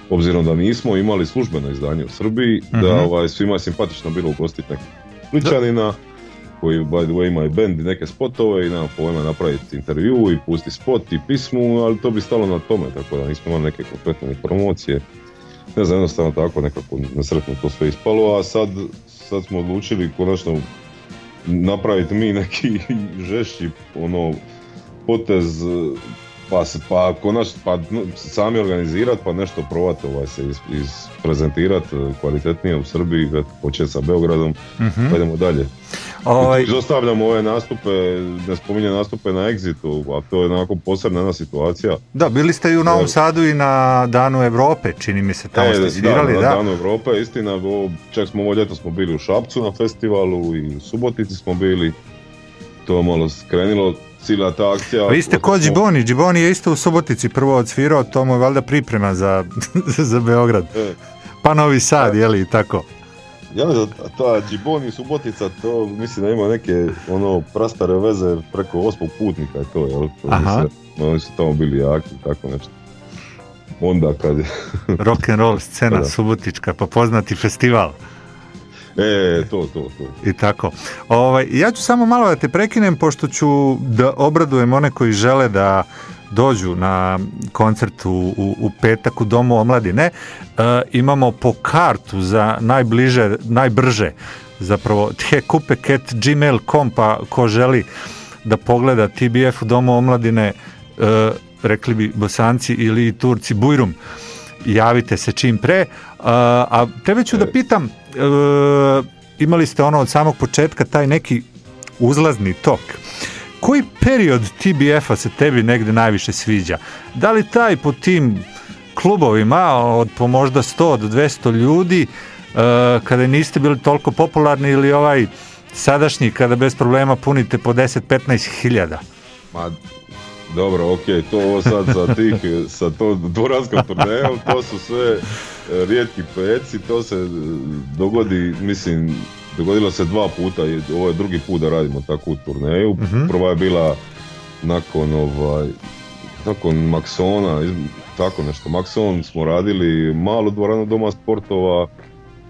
obzirom da nismo imali službeno izdanje u Srbiji, da mhm. ovaj, svima je simpatično bilo ugostiti nekog Spličanina, koji by the way ima i band i neke spotove i nema pojma napraviti intervju i pusti spot i pismu, ali to bi stalo na tome, tako da nismo imali neke konkretne promocije. Ne znam, jednostavno tako nekako nesretno to sve ispalo, a sad sad smo odlučili konačno napraviti mi neki žešći ono potez pa, pa konačno pa sami organizirati pa nešto probati ovaj, se iz, isprezentirati kvalitetnije u Srbiji, početi sa Beogradom, mm pa idemo dalje. Ovaj... Izostavljamo ove nastupe, ne spominjem nastupe na Exitu, a to je onako posebna jedna situacija. Da, bili ste i u Novom Sadu i na Danu Europe, čini mi se, tamo e, ste svirali, da? na Danu Europe, istina, čak smo ovo ljeto smo bili u Šapcu na festivalu i u Subotici smo bili, to malo skrenilo, cijela ta akcija. Vi ste ko Džiboni, Džiboni je isto u Subotici prvo odsvirao, to mu je valjda priprema za, za Beograd. E. Pa Novi Sad, je li, tako? Ja da ta Džiboni Subotica, to mislim da ima neke ono prastare veze preko osmog putnika je to, jel? Aha. oni su tamo bili jaki, tako nešto. Onda kad je... Rock and roll scena Subotička, pa poznati festival. E, to, to, to. I tako. Ovaj, ja ću samo malo da te prekinem, pošto ću da obradujem one koji žele da dođu na koncert u, u, petak u Domu omladine, e, imamo po kartu za najbliže, najbrže, zapravo thekupek.gmail.com pa ko želi da pogleda TBF u Domu omladine, e, rekli bi bosanci ili turci Bujrum. javite se čim pre. A, a tebe ću da pitam, e, imali ste ono od samog početka taj neki uzlazni tok. Koji period TBF-a se tebi negde najviše sviđa? Da li taj po tim klubovima od po možda 100 do 200 ljudi uh, kada niste bili toliko popularni ili ovaj sadašnji kada bez problema punite po 10-15 hiljada? Ma, dobro, ok, to ovo sad sa tih, sa to dvoranskom turnejom, to su sve e, rijetki peci, to se dogodi, mislim, dogodilo se dva puta, ovo je drugi put da radimo takvu turneju, uh prva je bila nakon ovaj, nakon Maksona, tako nešto, Makson smo radili malu dvoranu Doma sportova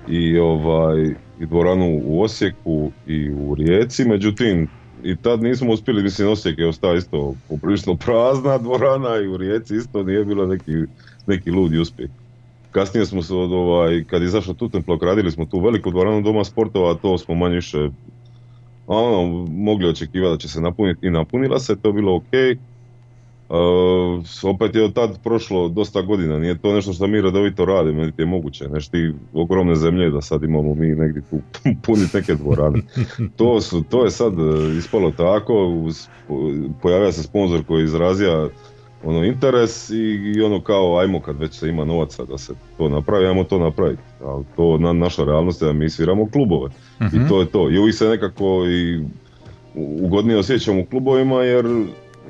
i ovaj i dvoranu u Osijeku i u Rijeci, međutim i tad nismo uspjeli, mislim Osijek je ostao isto poprilično prazna dvorana i u Rijeci isto nije bilo neki, neki ludi uspjeh. Kasnije smo se od ovaj, kad je izašao Tutenplok, radili smo tu veliku dvoranu doma sportova, to smo manje više ono, mogli očekivati da će se napuniti i napunila se, to je bilo ok. Uh, opet je od tad prošlo dosta godina, nije to nešto što mi redovito radimo, niti je moguće, nešto ti ogromne zemlje da sad imamo mi negdje tu puniti neke dvorane. To, su, to je sad e, ispalo tako, pojavio se sponzor koji izrazija ono interes i, i, ono kao ajmo kad već se ima novaca da se to napravi, ajmo to napraviti. Ali to na, naša realnost je da mi sviramo klubove i mhm. to je to. I uvijek se nekako i ugodnije osjećam u klubovima jer,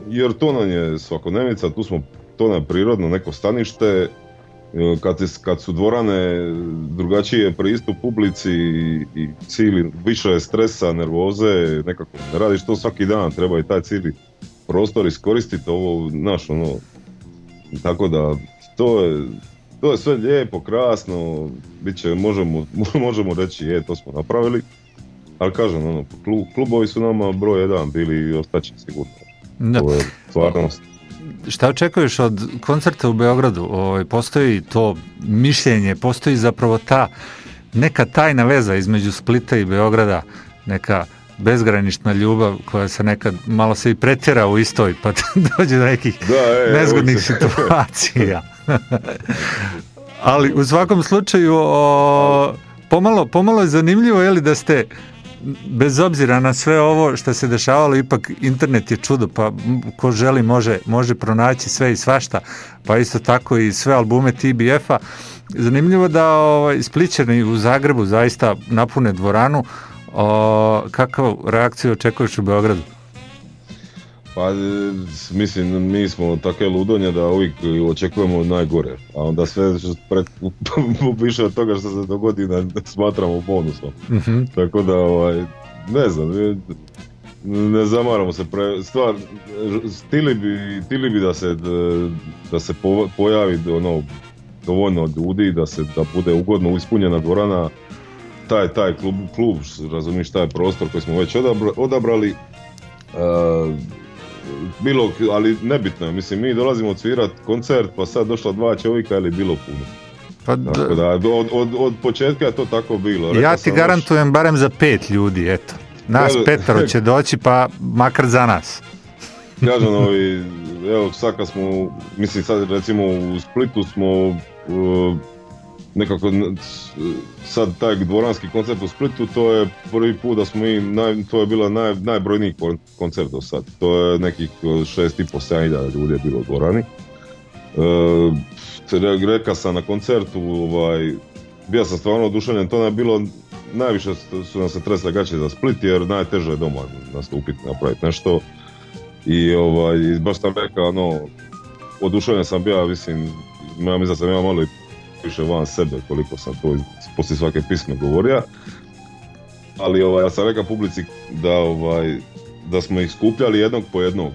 jer to nam je svakodnevnica, tu smo, to nam je prirodno neko stanište, kad, kad su dvorane drugačije pristup publici i cili, više je stresa, nervoze, nekako ne radiš to svaki dan, treba i taj cijeli prostor iskoristiti ovo, naš ono, tako da to je, to je sve lijepo, krasno, bit će, možemo, možemo reći je, to smo napravili, ali kažem, ono, klubovi su nama broj jedan bili i ostaće sigurno. Da. To je stvarnost. Šta očekuješ od koncerta u Beogradu? Ovaj, postoji to mišljenje, postoji zapravo ta neka tajna veza između Splita i Beograda, neka bezgranična ljubav koja se nekad malo se i pretjera u istoj pa dođe do nekih da, e, nezgodnih situacija. Ali u svakom slučaju o, pomalo, pomalo je zanimljivo je li da ste bez obzira na sve ovo što se dešavalo, ipak internet je čudo, pa ko želi može, može pronaći sve i svašta, pa isto tako i sve albume TBF-a. Zanimljivo da ovaj, Splićani u Zagrebu zaista napune dvoranu, o, kakav reakciju očekuješ u Beogradu? Pa mislim, mi smo takve ludonje da uvijek očekujemo najgore, a onda sve pred, više od toga što se dogodi da smatramo bonusom. uh Tako da, ovaj, ne znam, ne zamaramo se pre, stvar, stili bi, stili bi da se, da se pojavi ono, dovoljno ljudi, da se da bude ugodno ispunjena dvorana, taj, taj klub, klub razumiješ, taj prostor koji smo već odabrali, uh, bilo, ali nebitno je, mislim, mi dolazimo odsvirat koncert, pa sad došla dva čovjeka ili bilo puno. Pa tako da, od, od, od početka je to tako bilo. ja ti garantujem barem za pet ljudi, eto. Nas petero će doći, pa makar za nas. Kažem, ovi, evo sad kad smo, mislim sad recimo u Splitu smo uh, nekako sad taj dvoranski koncert u Splitu, to je prvi put da smo mi, naj, to je bila naj, najbrojniji koncert do sad. To je nekih šest i pol ljudi je bilo u dvorani. E, reka sam na koncertu, ovaj, bio sam stvarno oduševljen, to je bilo najviše su nam se tresle gaće za Split jer najteže je doma nastupiti, napraviti nešto. I ovaj, baš sam rekao, ono, oduševljen sam bio, mislim, ja mislim da sam imao malo i više van sebe koliko sam to poslije svake pisme govorio. Ali ovaj, ja sam rekao publici da, ovaj, da smo ih skupljali jednog po jednog.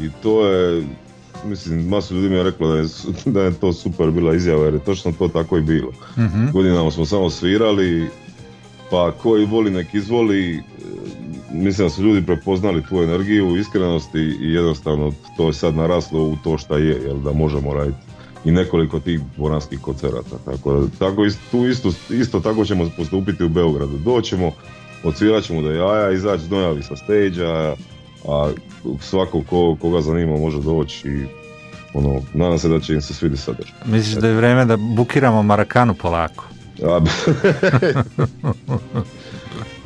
I to je, mislim, masu ljudi mi je reklo da je, da je to super bila izjava jer je točno to tako i bilo. mm Godinama smo samo svirali, pa koji voli nek izvoli, mislim da su ljudi prepoznali tu energiju, iskrenost i, jednostavno to je sad naraslo u to šta je, jel da možemo raditi i nekoliko tih dvoranskih koncerata. Tako, tako tu isto, isto tako ćemo postupiti u Beogradu. Doćemo, odsvirat ćemo do jaja, izaći dojavi sa stage a svako ko, koga zanima može doći i ono, nadam se da će im se svidi sadržaj. Misliš da je vreme da bukiramo Marakanu polako?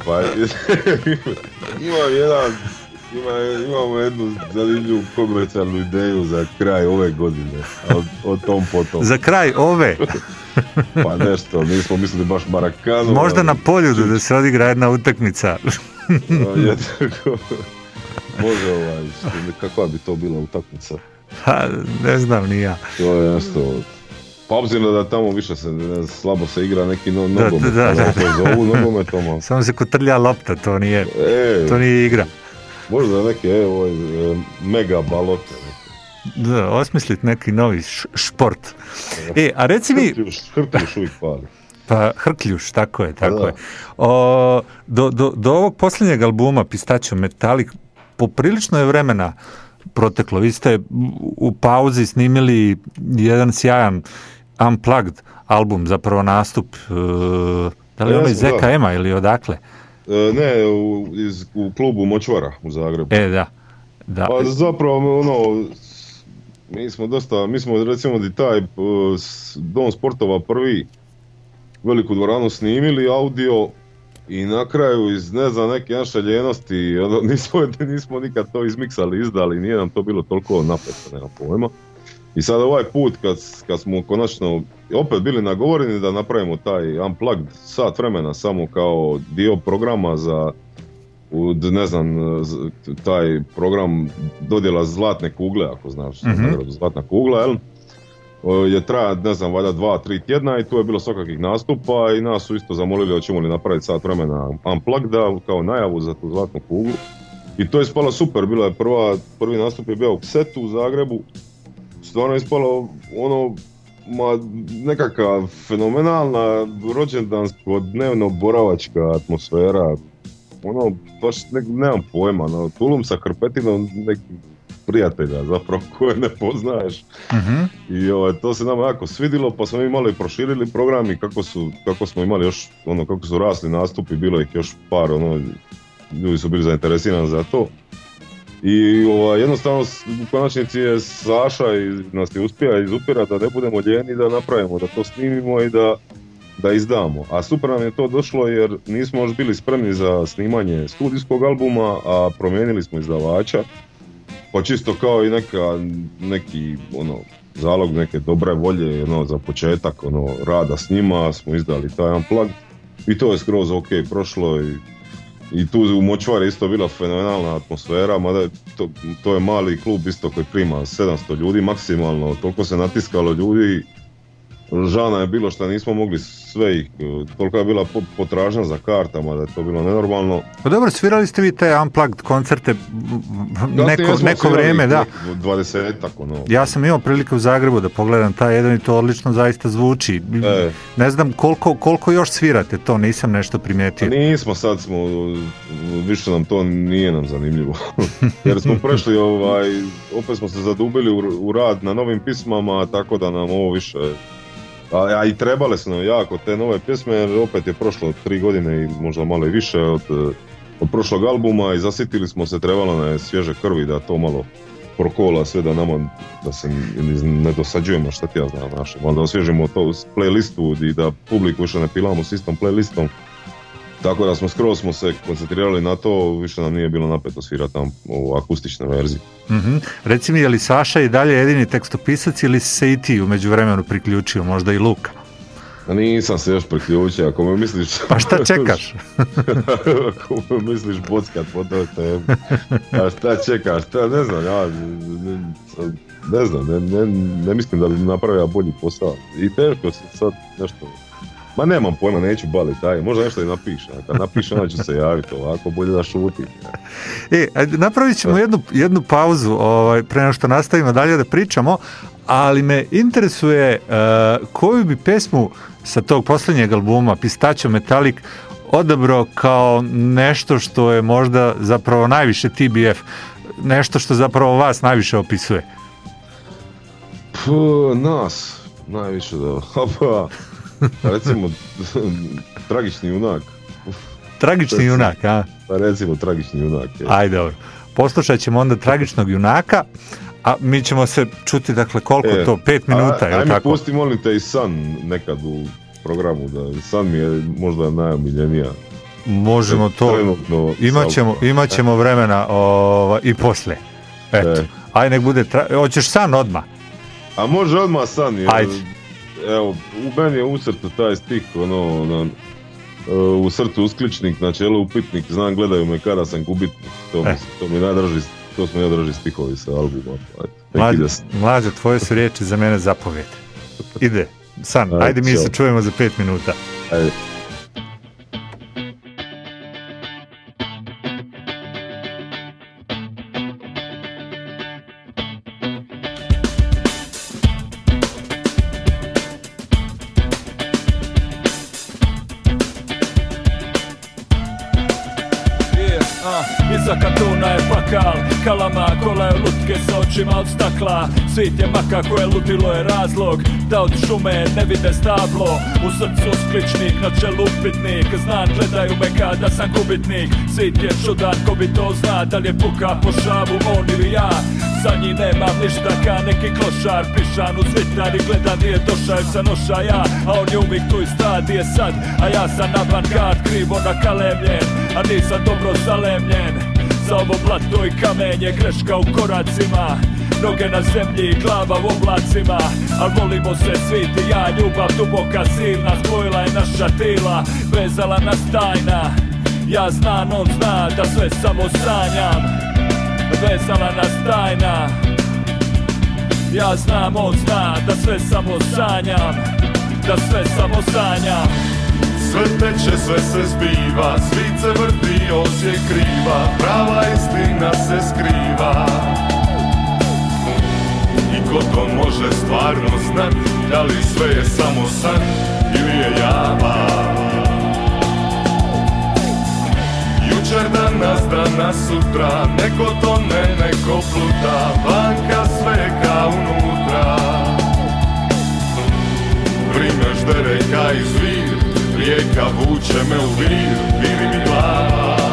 Pa, imam jedan, ima, imamo jednu zanimljivu komercijalnu ideju za kraj ove godine, o, o tom potom. Za kraj ove? pa nešto, nismo mislili baš Marakanu. Možda na poljudu da se odigra jedna utakmica. je tako. Može ovaj, kakva bi to bila utakmica? Pa, ne znam ni ja. To je nešto, pa obzirom da tamo više se ne, slabo se igra neki no, nogomet, da, da, da. to zovu nogometom. Samo se kotrlja lopta, to nije, e, to nije igra. Možda neke e, ovaj, mega balote. Da, osmislit neki novi šport. E, a reci mi... Hrkljuš, hrkljuš uvijek pali. Pa Hrkljuš, tako je, tako da. je. O, do, do, do ovog posljednjeg albuma Pistacio Metalik poprilično je vremena proteklo. Vi ste u pauzi snimili jedan sjajan Unplugged album, zapravo nastup, e, da li ono iz ZKM-a ili odakle? E, ne, u, iz, u klubu Močvara u Zagrebu. E, da. da. Pa zapravo, ono, mi smo dosta, mi smo recimo di taj Dom sportova prvi veliku dvoranu snimili, audio i na kraju iz ne znam neke naše ljenosti ono, nismo, nismo nikad to izmiksali, izdali, nije nam to bilo toliko napeto, nema pojma. I sad ovaj put kad, kad smo konačno opet bili nagovoreni da napravimo taj unplugged sat vremena samo kao dio programa za ne znam, taj program dodjela zlatne kugle, ako znaš, mm-hmm. zlatna kugla, jel? je traja, ne znam, valjda dva, tri tjedna i tu je bilo svakakih nastupa i nas su isto zamolili hoćemo li napraviti sat vremena Unplugged kao najavu za tu zlatnu kuglu. I to je ispalo super, bila je prva, prvi nastup je bio u Ksetu u Zagrebu. Stvarno ispalo ono, ma, nekakva fenomenalna rođendansko dnevno boravačka atmosfera. Ono, baš ne, nemam pojma, no, Tulum sa Hrpetinom neki prijatelja zapravo koje ne poznaješ. uh I ovaj, to se nama jako svidilo pa smo imali proširili program i kako, su, kako smo imali još, ono, kako su rasli nastupi, bilo ih još par, ono, ljudi su bili zainteresirani za to. I ovaj, jednostavno u konačnici je Saša i nas je uspija izupira da ne budemo ljeni da napravimo, da to snimimo i da, da izdamo. A super nam je to došlo jer nismo još bili spremni za snimanje studijskog albuma, a promijenili smo izdavača pa čisto kao i neka, neki ono, zalog neke dobre volje ono, za početak ono, rada s njima smo izdali taj unplug i to je skroz ok prošlo i, i tu u Močvari isto bila fenomenalna atmosfera, mada to, to je mali klub isto koji prima 700 ljudi maksimalno, toliko se natiskalo ljudi žana je bilo što nismo mogli sve ih, toliko je bila potražnja za kartama da je to bilo nenormalno. Pa dobro, svirali ste vi te unplugged koncerte neko, neko vrijeme, da. 20 ono. Ja sam imao prilike u Zagrebu da pogledam taj jedan i to odlično zaista zvuči. E. Ne znam koliko, koliko još svirate, to nisam nešto primijetio. Pa nismo, sad smo, više nam to nije nam zanimljivo. Jer smo prešli, ovaj, opet smo se zadubili u, u rad na novim pismama, tako da nam ovo više a, a i trebale su nam jako te nove pjesme jer opet je prošlo tri godine i možda malo i više od, od prošlog albuma i zasitili smo se, trebalo na svježe krvi da to malo prokola sve da nama da se ne dosađujemo šta ti ja znam naše, da osvježimo to playlistu i da publiku više ne pilamo s istom playlistom tako da smo skroz smo se koncentrirali na to, više nam nije bilo napeto svirati tam u akustičnoj verziji. mm Reci mi, je li Saša i dalje jedini tekstopisac ili se i ti umeđu vremenu priključio, možda i Luka? Nisam se još priključio, ako me misliš... Pa šta čekaš? ako me misliš bockat po toj temi. A šta čekaš? Šta, ne znam, ja... Ne, ne znam, ne, ne, ne mislim da bi napravio bolji posao. I teško se sad nešto Ma nemam pojma, neću baliti, daj, možda nešto i napiše. Kad napiše, onda ću se javiti ovako, bolje da šuti. E, napravit ćemo jednu, jednu pauzu ovaj, pre nego što nastavimo dalje da pričamo, ali me interesuje uh, koju bi pesmu sa tog posljednjeg albuma, Pistacho Metallic, odabrao kao nešto što je možda zapravo najviše TBF, nešto što zapravo vas najviše opisuje? Puh, nas, najviše da... Pa, recimo, tragični junak. Tragični junak, a? Pa recimo, tragični junak. Je. Aj, dobro. poslušat ćemo onda tragičnog junaka, a mi ćemo se čuti, dakle, koliko E, to, pet minuta, a, je aj li mi tako? pusti, molim te, i san nekad u programu, da san mi je možda najomiljenija. Možemo to, Trenutno imat ćemo, salto. imat ćemo vremena ovaj, i poslije. Eto, E. aj nek bude, tra... hoćeš san odmah? A može odmah san, jer, Ajde. Evo, u meni je usrtu taj stih, ono, ono, e, u srcu uskličnik, na čelu upitnik, znam gledaju me kada sam gubitnik, to mi, E. to mi najdraži, to su mi najdraži stihovi sa albuma. Mlađe, s- mlađe, tvoje su riječi za mene zapovjed. Ide, san, Ajde, ajde mi čao. se čujemo za pet minuta. Ajde. Stakla Svit je lutilo je razlog Da od šume ne vide stablo. U srcu skličnik, na čelu upitnik Znam gledaju me kada sam gubitnik. Svit je čudan, ko bi to zna Da li je puka po šavu, on ili ja. Za njih nemam ništa ka neki klošar Pišan uz vitar i gledam di je došao sa noša ja. A on je uvijek tu i sta di je sad A ja sam avantgard krivo nakalemljen A nisam dobro zalemljen. Za ovo blato i kamenje greška u koracima Noge na zemlji, glava u oblacima Al volimo se svi ti ja Ljubav duboka silna Spojila je naša tila Vezala nas tajna. Ja znam, on zna da sve samo sanjam Vezala nas tajna. Ja znam, on zna da sve samo sanjam Da sve samo sanjam. Sve teče, sve se zbiva, svijet se vrti, osje kriva, prava istina se skriva. Ko to može stvarno znat, da li sve je samo san ili je java? Jučer danas, danas sutra, neko to ne, neko pluta, vanka sve ka unutra. Vrime ždere ka izvir, rijeka vuče me u vir, viri mi glava.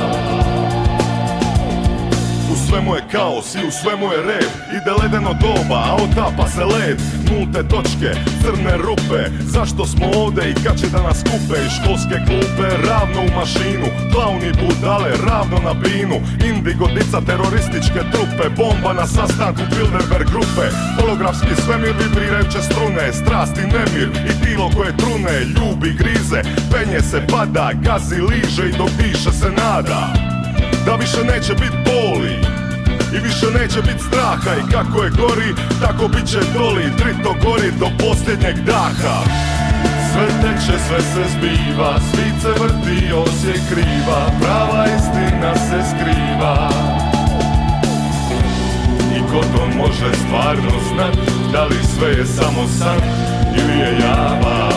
Svemu je kaos i u svemu je red. Ide ledeno doba, a otapa se led. Nulte točke, crne rupe Zašto smo ovde i kad će da nas kupe? I školske klupe, ravno u mašinu Klauni budale, ravno na binu. Indigo dica, terorističke trupe Bomba na sastanku Bilderberg grupe. Holografski svemir, vibrirajuće strune Strast i nemir i tilo koje trune Ljubi, grize, penje se, pada Gazi, liže i dok diše se nada. Da više neće bit boli i više neće bit straha. I kako je gori, tako bit će doli Trito gori do posljednjeg daha. Sve teče, sve se zbiva, svijet se vrti, osje kriva. Prava istina se skriva. I ko to može stvarno znat, da li sve je samo san ili je java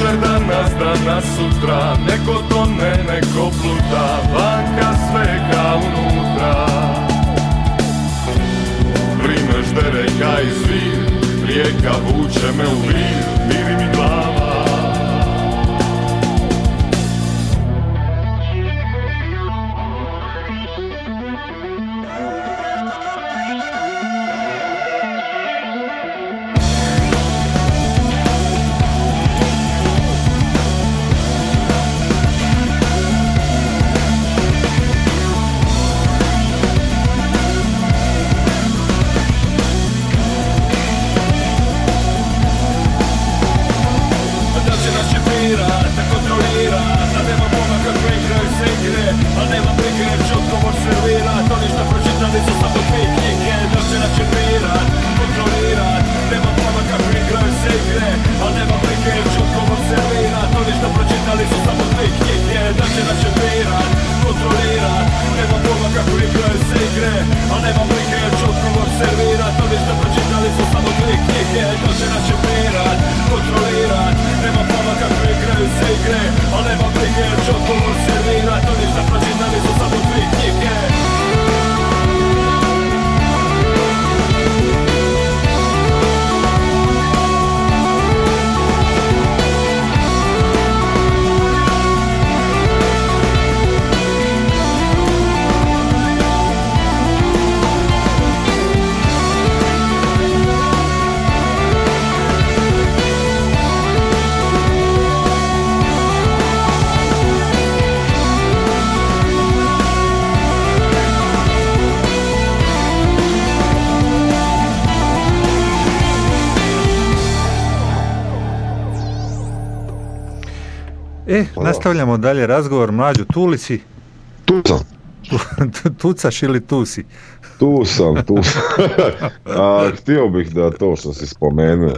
Jučer, danas, danas, sutra. Neko to ne, neko pluta Vanka svega unutra. Vrime ždere ka izvir Rijeka vuče me u vir. Viri mi glava nastavljamo dalje razgovor, mlađu, tu li si? Tu sam. Tucaš ili tu si? Tu sam, tu sam. A, htio bih da to što si spomenuo.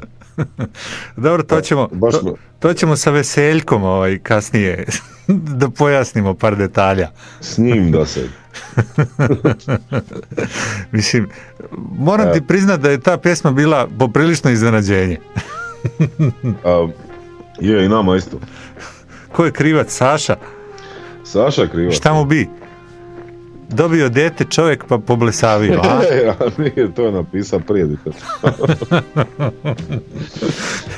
Dobro, to ćemo, Baš to, to ćemo sa veseljkom ovaj, kasnije da pojasnimo par detalja. S njim da se... Mislim, moram E. ti priznat da je ta pjesma bila poprilično iznenađenje. A, je, i nama isto. Ko je krivac? Saša? Saša krivac. Šta mu bi? Dobio dete čovjek pa poblesavio, a? a nije, to napisao prije.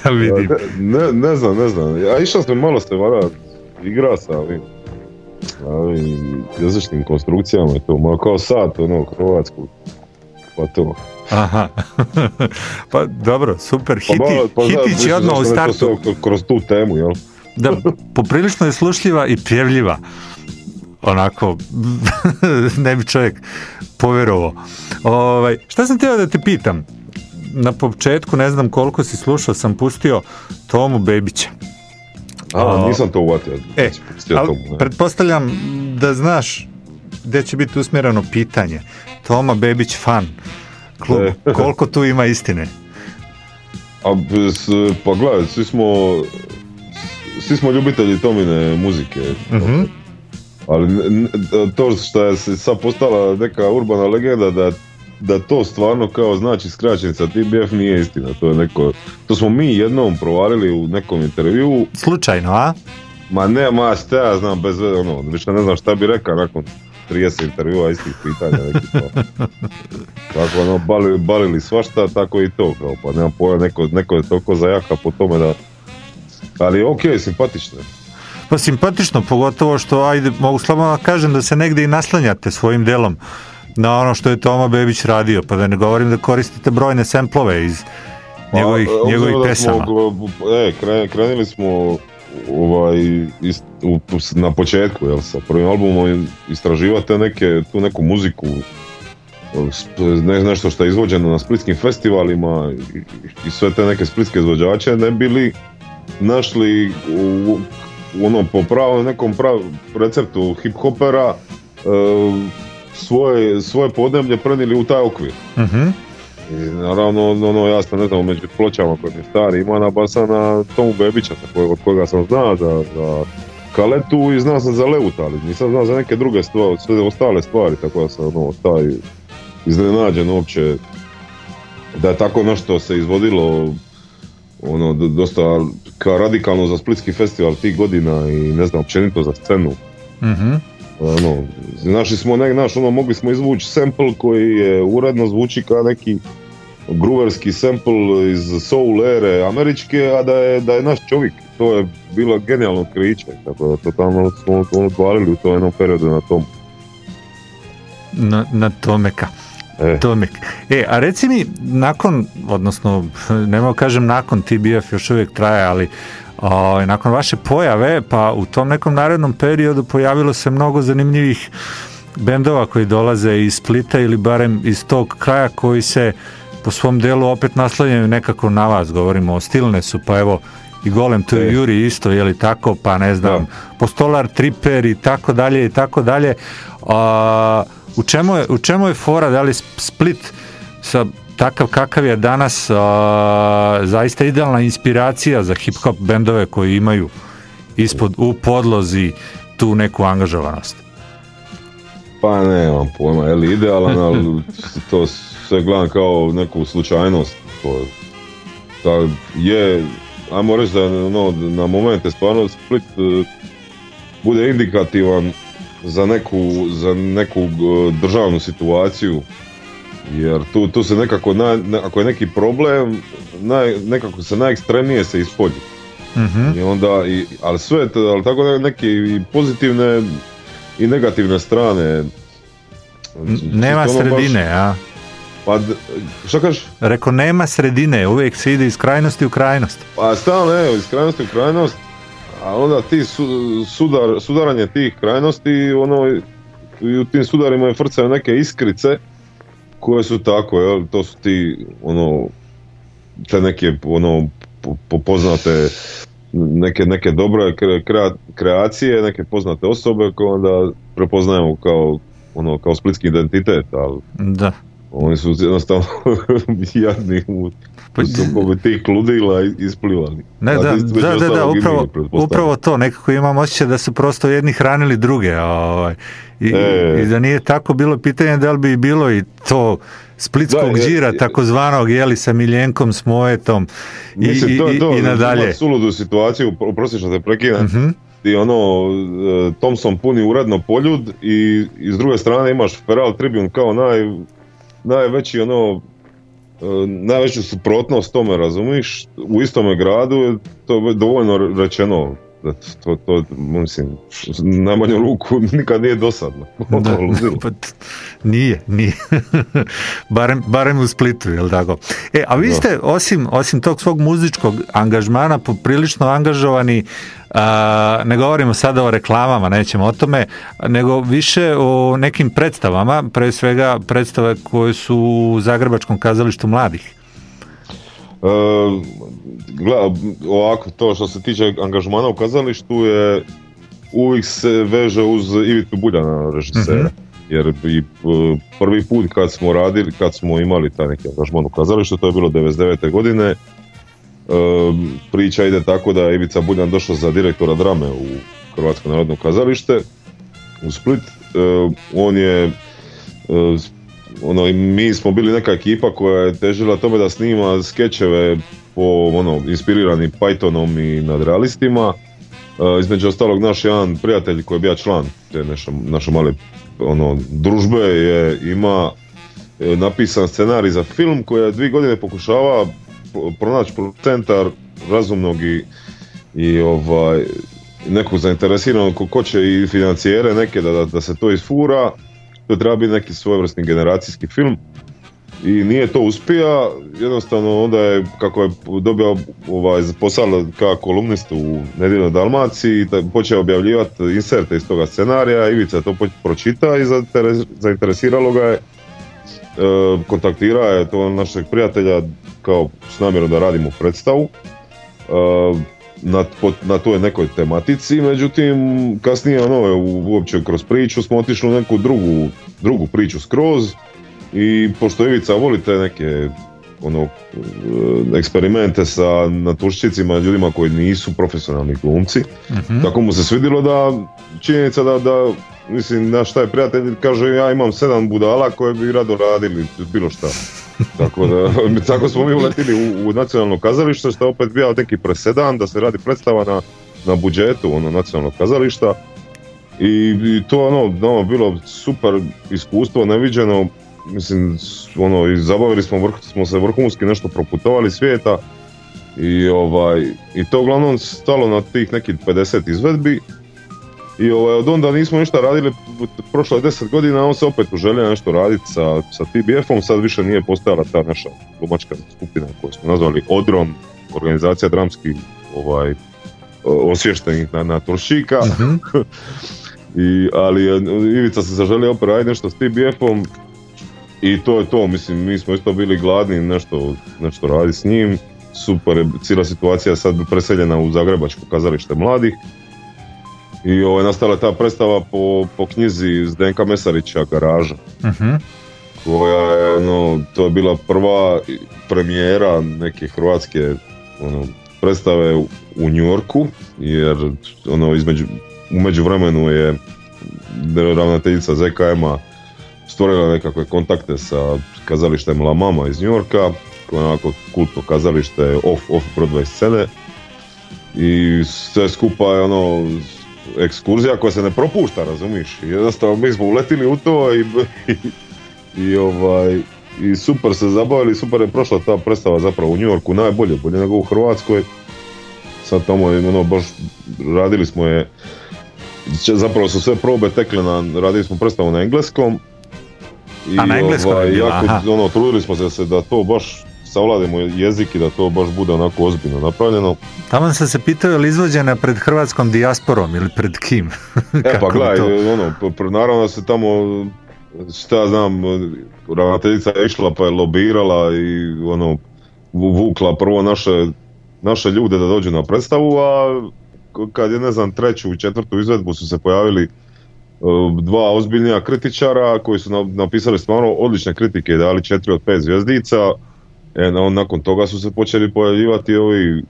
Ja vidim. Ne, ne znam, ne znam. Ja išao sam malo se vara igra sa ovim ovim jezičnim konstrukcijama i to, malo kao sat, ono, hrvatsku. Pa to. Aha. pa dobro, super. Hiti, Pa malo- pa hitić je odmah u startu. Kroz tu temu, jel? Da, poprilično je slušljiva i pjevljiva. Onako, ne bi čovjek povjerovao. Ovaj, šta sam htio da te pitam? Na početku, ne znam koliko si slušao, sam pustio Tomu Bebića. A, O, nisam to uvatio. E, ali tomu, pretpostavljam da znaš gdje će biti usmjereno pitanje. Toma Bebić fan. Klub, E. koliko tu ima istine? A, pa gledaj, svi smo, svi smo ljubitelji Tomine muzike. Mhm. Ali to što je sad postala neka urbana legenda da da to stvarno kao znači skraćenica TBF nije istina, to je neko, to smo mi jednom provalili u nekom intervjuu. Slučajno, a? Ma ne, ma šta ja znam, bez ono, više ne znam šta bi rekao nakon 30 intervjua istih pitanja neki to. Tako ono, bali, balili svašta, tako i to, kao, pa nemam pojma, neko, neko je toliko zajaka po tome da, ali okej, simpatično. je. Pa simpatično, pogotovo što, ajde, mogu slobodno da kažem da se negdje i naslanjate svojim delom na ono što je Toma Bebić radio, pa da ne govorim da koristite brojne semplove iz njegovih, Pa, njegovih da smo, pesama. glo- e, kre- krenuli smo ovaj, is- u- na početku, jel, sa prvim albumom istraživati te neke, tu neku muziku, ne, nešto što je izvođeno na splitskim festivalima i, i sve te neke splitske izvođače, ne bili našli u, u ono, po pravom nekom prav, receptu hip-hopera e, svoje, svoje podneblje prenijeli u taj okvir. Mhm. I naravno, ono, ja sam ne znam, među pločama koje mi stari ima nabasana Tomu Bebića, tako, od koga sam znao za, za Kaletu i znao sam za Leuta, ali nisam znao za neke druge stvari, sve ostale stvari, tako da sam ono, taj iznenađen uopće da je tako nešto se izvodilo ono, dosta kao radikalno za Splitski festival tih godina i ne znam, općenito za scenu. Mhm. Ono, našli smo, ne, naš, ono, mogli smo izvući sample koji je uredno zvuči kao neki gruverski sample iz soul ere američke, a da je, da je naš čovjek. To je bilo genijalno otkriće, tako da totalno smo ono u tom jednom periodu na tom. Na, na Tomeka. E. Tomek. E, a reci mi, nakon, odnosno, ne mogu kažem nakon, TBF još uvijek traje, ali o, nakon vaše pojave, pa u tom nekom narednom periodu pojavilo se mnogo zanimljivih bendova koji dolaze iz Splita ili barem iz tog kraja koji se po svom delu opet naslanjaju nekako na vas, govorimo o Stilnesu, pa evo i Golem to je Juri isto, je li tako, pa ne znam, Postolar Tripper i tako dalje i tako dalje. A, u, čemu je, u čemu je fora, da li Split sa takav kakav je danas a, zaista idealna inspiracija za hip-hop bendove koji imaju ispod, u podlozi tu neku angažovanost? Pa nemam pojma, je li idealan, ali to sve gledam kao neku slučajnost. To, da je, ajmo reći da ono, na momente stvarno Split e, bude indikativan za neku, za neku e, državnu situaciju jer tu, tu se nekako, ne- ako je neki problem, naj, nekako se najekstremnije se ispolji. Mhm. I onda, i, ali sve, to- ali tako neke i pozitivne i negativne strane. Nema ono baš- sredine, a? Pa, šta kažeš? Rekao, nema sredine, uvijek se ide iz krajnosti u krajnost. Pa stalno, evo, iz krajnosti u krajnost, a onda ti su, sudar, sudaranje tih krajnosti, ono, i u tim sudarima je frcaju neke iskrice koje su tako, jel, to su ti, ono, te neke, ono, po- po- poznate neke, neke dobre kreacije, neke poznate osobe koje onda prepoznajemo kao ono kao splitski identitet, ali da. Oni su jednostavno jadni u pa, tih ludila isplivali. Ne, da, da, da, da, upravo, upravo to, nekako imam osjećaj da su prosto jedni hranili druge, ovaj, i, e. i da nije tako bilo pitanje da li bi bilo i to splitskog da, džira takozvanog jeli sa Miljenkom, s Mojetom i, Mislim, to, to, i, i nadalje. suludu situaciju, prosječno se prekidam, uh i ono, e, Thompson puni uredno poljud i, i s druge strane imaš Feral Tribune kao naj, najveći ono e, najveću suprotnost tome, razumiš, u istome gradu to je dovoljno rečeno to, to, mislim, najmanju ruku nikad nije dosadno. Da, pa, nije, nije. barem, barem u Splitu, jel tako? E, a vi ste, osim, osim tog svog muzičkog angažmana, poprilično angažovani a, ne govorimo sada o reklamama, nećemo o tome, nego više o nekim predstavama, pre svega predstave koje su u Zagrebačkom kazalištu mladih. E, ovako, to što se tiče angažmana u kazalištu je uvijek se veže uz Ivitu Buljana režisera. Mhm. Jer i e, prvi put kad smo radili, kad smo imali taj neki angažman u kazalištu, to je bilo 99. godine, e, priča ide tako da je Ivica Buljan došao za direktora drame u Hrvatsko narodno kazalište u Split. On je ono, mi smo bili neka ekipa koja je težila tome da snima skečeve po ono, inspirirani Pythonom i nadrealistima. E, između ostalog naš jedan prijatelj koji je bio član te naše, naše male ono, družbe je ima e, napisan scenarij za film koji je dvije godine pokušava pronaći centar razumnog i, i ovaj, nekog zainteresiranog ko, ko će i financijere neke da, da, da se to isfura to treba biti neki svojevrsni generacijski film i nije to uspija, jednostavno onda je, kako je dobio ovaj, posao kao kolumnist u Nedjeljnoj Dalmaciji, počeo objavljivati inserte iz toga scenarija, Ivica to pročita i zainteresiralo ga je, e, kontaktira je to našeg prijatelja kao s namjerom da radimo predstavu. E, na, na toj nekoj tematici, međutim kasnije ono, uopće kroz priču smo otišli u neku drugu, drugu priču skroz i pošto Ivica volite neke ono, e, eksperimente sa naturščicima, ljudima koji nisu profesionalni glumci, uh tako mu se svidilo da činjenica da, da mislim, naš taj prijatelj kaže ja imam sedam budala koje bi rado radili bilo šta. Tako da, tako smo mi uletili u, u nacionalno kazalište, što opet bio neki presedan da se radi predstava na, na budžetu ono, nacionalnog kazališta. I, i to ono, ono bilo super iskustvo, neviđeno, mislim, ono, i zabavili smo, vrh, smo se vrhunski nešto proputovali svijeta i ovaj, i to uglavnom stalo na tih nekih 50 izvedbi i ovaj, od onda nismo ništa radili, prošlo je deset godina, on se opet uželio nešto raditi sa, sa TBF-om, sad više nije postojala ta naša glumačka skupina koju smo nazvali Odrom, organizacija dramskih ovaj, osvještenih na, na Turšika. Mhm. I, ali Ivica se zaželio opet raditi nešto s TBF-om i to je to, mislim, mi smo isto bili gladni nešto, nešto raditi s njim. Super cijela situacija sad preseljena u Zagrebačko kazalište mladih i ovaj, nastala ta predstava po, po knjizi Zdenka Mesarića Garaža. uh Koja je, no, to je bila prva premijera neke hrvatske ono, predstave u, u Yorku, jer ono, između, u međuvremenu je ravnateljica ZKM-a stvorila nekakve kontakte sa kazalištem La Mama iz Yorka, koje je onako kultno kazalište off, off Broadway scene i sve skupa je ono ekskurzija koja se ne propušta, razumiš? Jednostavno mi smo uletili u to i, i, ovaj, i super se zabavili, super je prošla ta predstava zapravo u New Yorku, najbolje, bolje nego u Hrvatskoj. Sad tamo je, ono, baš radili smo je, zapravo su sve probe tekle na, radili smo predstavu na engleskom. I, A na engleskom ovaj, jako, ono, trudili smo se da to baš savladimo jezik i da to baš bude onako ozbiljno napravljeno. Tamo sam se pitao je li izvođena pred hrvatskom dijasporom ili pred kim? e pa gledaj, ono, naravno da se tamo šta znam, ravnateljica je išla pa je lobirala i ono vukla prvo naše naše ljude da dođu na predstavu, a kad je ne znam treću i četvrtu izvedbu su se pojavili e, dva ozbiljnija kritičara koji su napisali stvarno odlične kritike dali četiri od pet zvjezdica. E, nakon toga su se počeli pojavljivati ovi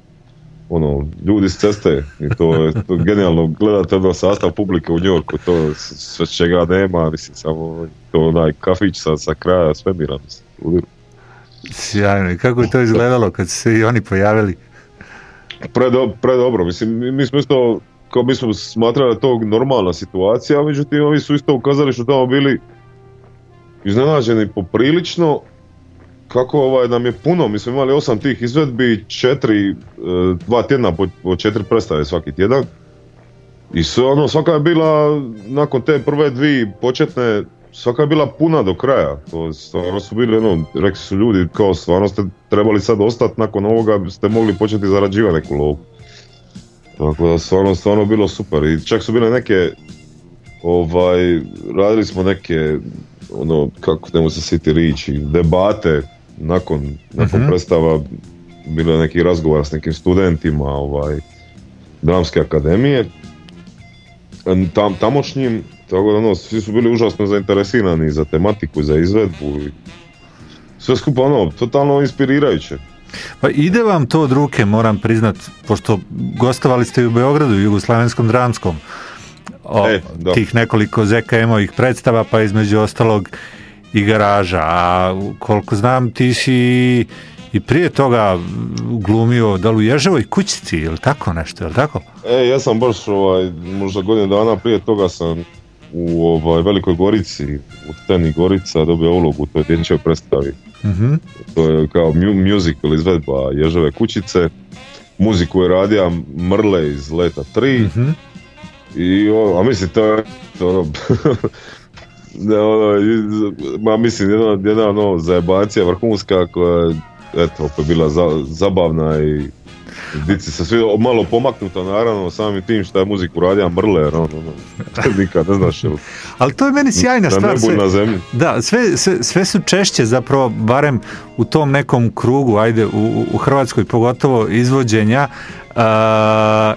ono, ljudi s ceste. I to je to genijalno. Gledate ono sastav publike u Njorku, to sve čega nema, mislim, samo to onaj kafić sa, sa kraja svemira, mislim, Sjajno, i kako je to izgledalo kad su se i oni pojavili? Predobro, mislim, mi smo isto, kao mi smo smatrali to normalna situacija, međutim, ovi su isto ukazali što tamo bili iznenađeni poprilično, kako ovaj, nam je puno, mi smo imali osam tih izvedbi, četiri, e, dva tjedna po, četiri predstave svaki tjedan. I sve ono, svaka je bila, nakon te prve dvije početne, svaka je bila puna do kraja. To stvarno su bili, ono, rekli su ljudi, kao stvarno ste trebali sad ostati nakon ovoga, ste mogli početi zarađivati neku lovu. Tako da stvarno, stvarno bilo super. I čak su bile neke, ovaj, radili smo neke, ono, kako ne se siti riči, debate nakon, nakon uh predstava bilo je neki razgovor s nekim studentima ovaj, dramske akademije. Tam, tamošnjim tako da ono, svi su bili užasno zainteresirani za tematiku za izvedbu i sve skupa ono, totalno inspirirajuće. Pa ide vam to od ruke, moram priznat, pošto gostovali ste i u Beogradu, Jugoslavenskom dramskom, o, e, tih nekoliko ZKM-ovih predstava, pa između ostalog i garaža, a koliko znam ti si i prije toga glumio da li u Ježevoj kućici ili tako nešto, li tako? E, ja sam baš ovaj, možda godinu dana prije toga sam u ovaj, Velikoj Gorici, u Steni Gorica dobio ulogu u toj dječjoj predstavi. mm To je kao musical izvedba Ježeve kućice. Muziku je radija Mrle iz Leta 3. mm I, a mislim, to je ono, ne, ono, ma mislim, jedna, jedna ono, zajebancija vrhunska koja je, eto, opet bila zabavna i Dici se svi malo pomaknuto naravno samim tim što je muziku radija Mrler, ono, ono, nikad ne znaš. Ali to je meni sjajna stvar. Sve, na zemlji. Da, sve, sve, sve, su češće zapravo, barem u tom nekom krugu, ajde, u, u Hrvatskoj pogotovo izvođenja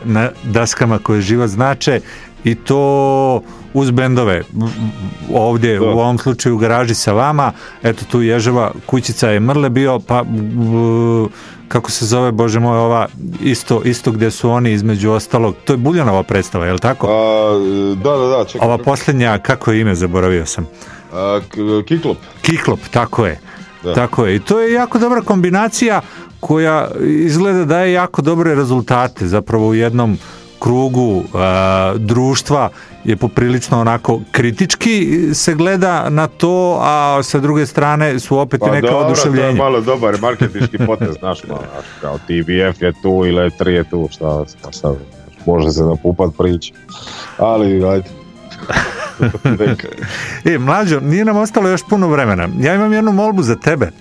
na daskama koje život znače i to uz bendove. Ovdje u ovom slučaju u garaži sa vama. Eto tu Ježeva kućica je Mrle bio pa kako se zove Bože moj ova isto, isto gdje su oni između ostalog. To je Buljanova predstava je li tako? da da da čekaj. ova posljednja kako je ime zaboravio sam. Kiklop. Kiklop tako je. Tako je. I to je jako dobra kombinacija koja izgleda daje jako dobre rezultate zapravo u jednom krugu društva je poprilično onako kritički se gleda na to, a sa druge strane su opet pa i neka dobro, oduševljenja. Je malo dobar marketinški potez, znaš, malo, kao TBF je tu ili 3 je tu, šta, šta, šta, može se napupat prič, ali ajde. e, mlađo, nije nam ostalo još puno vremena. Ja imam jednu molbu za tebe.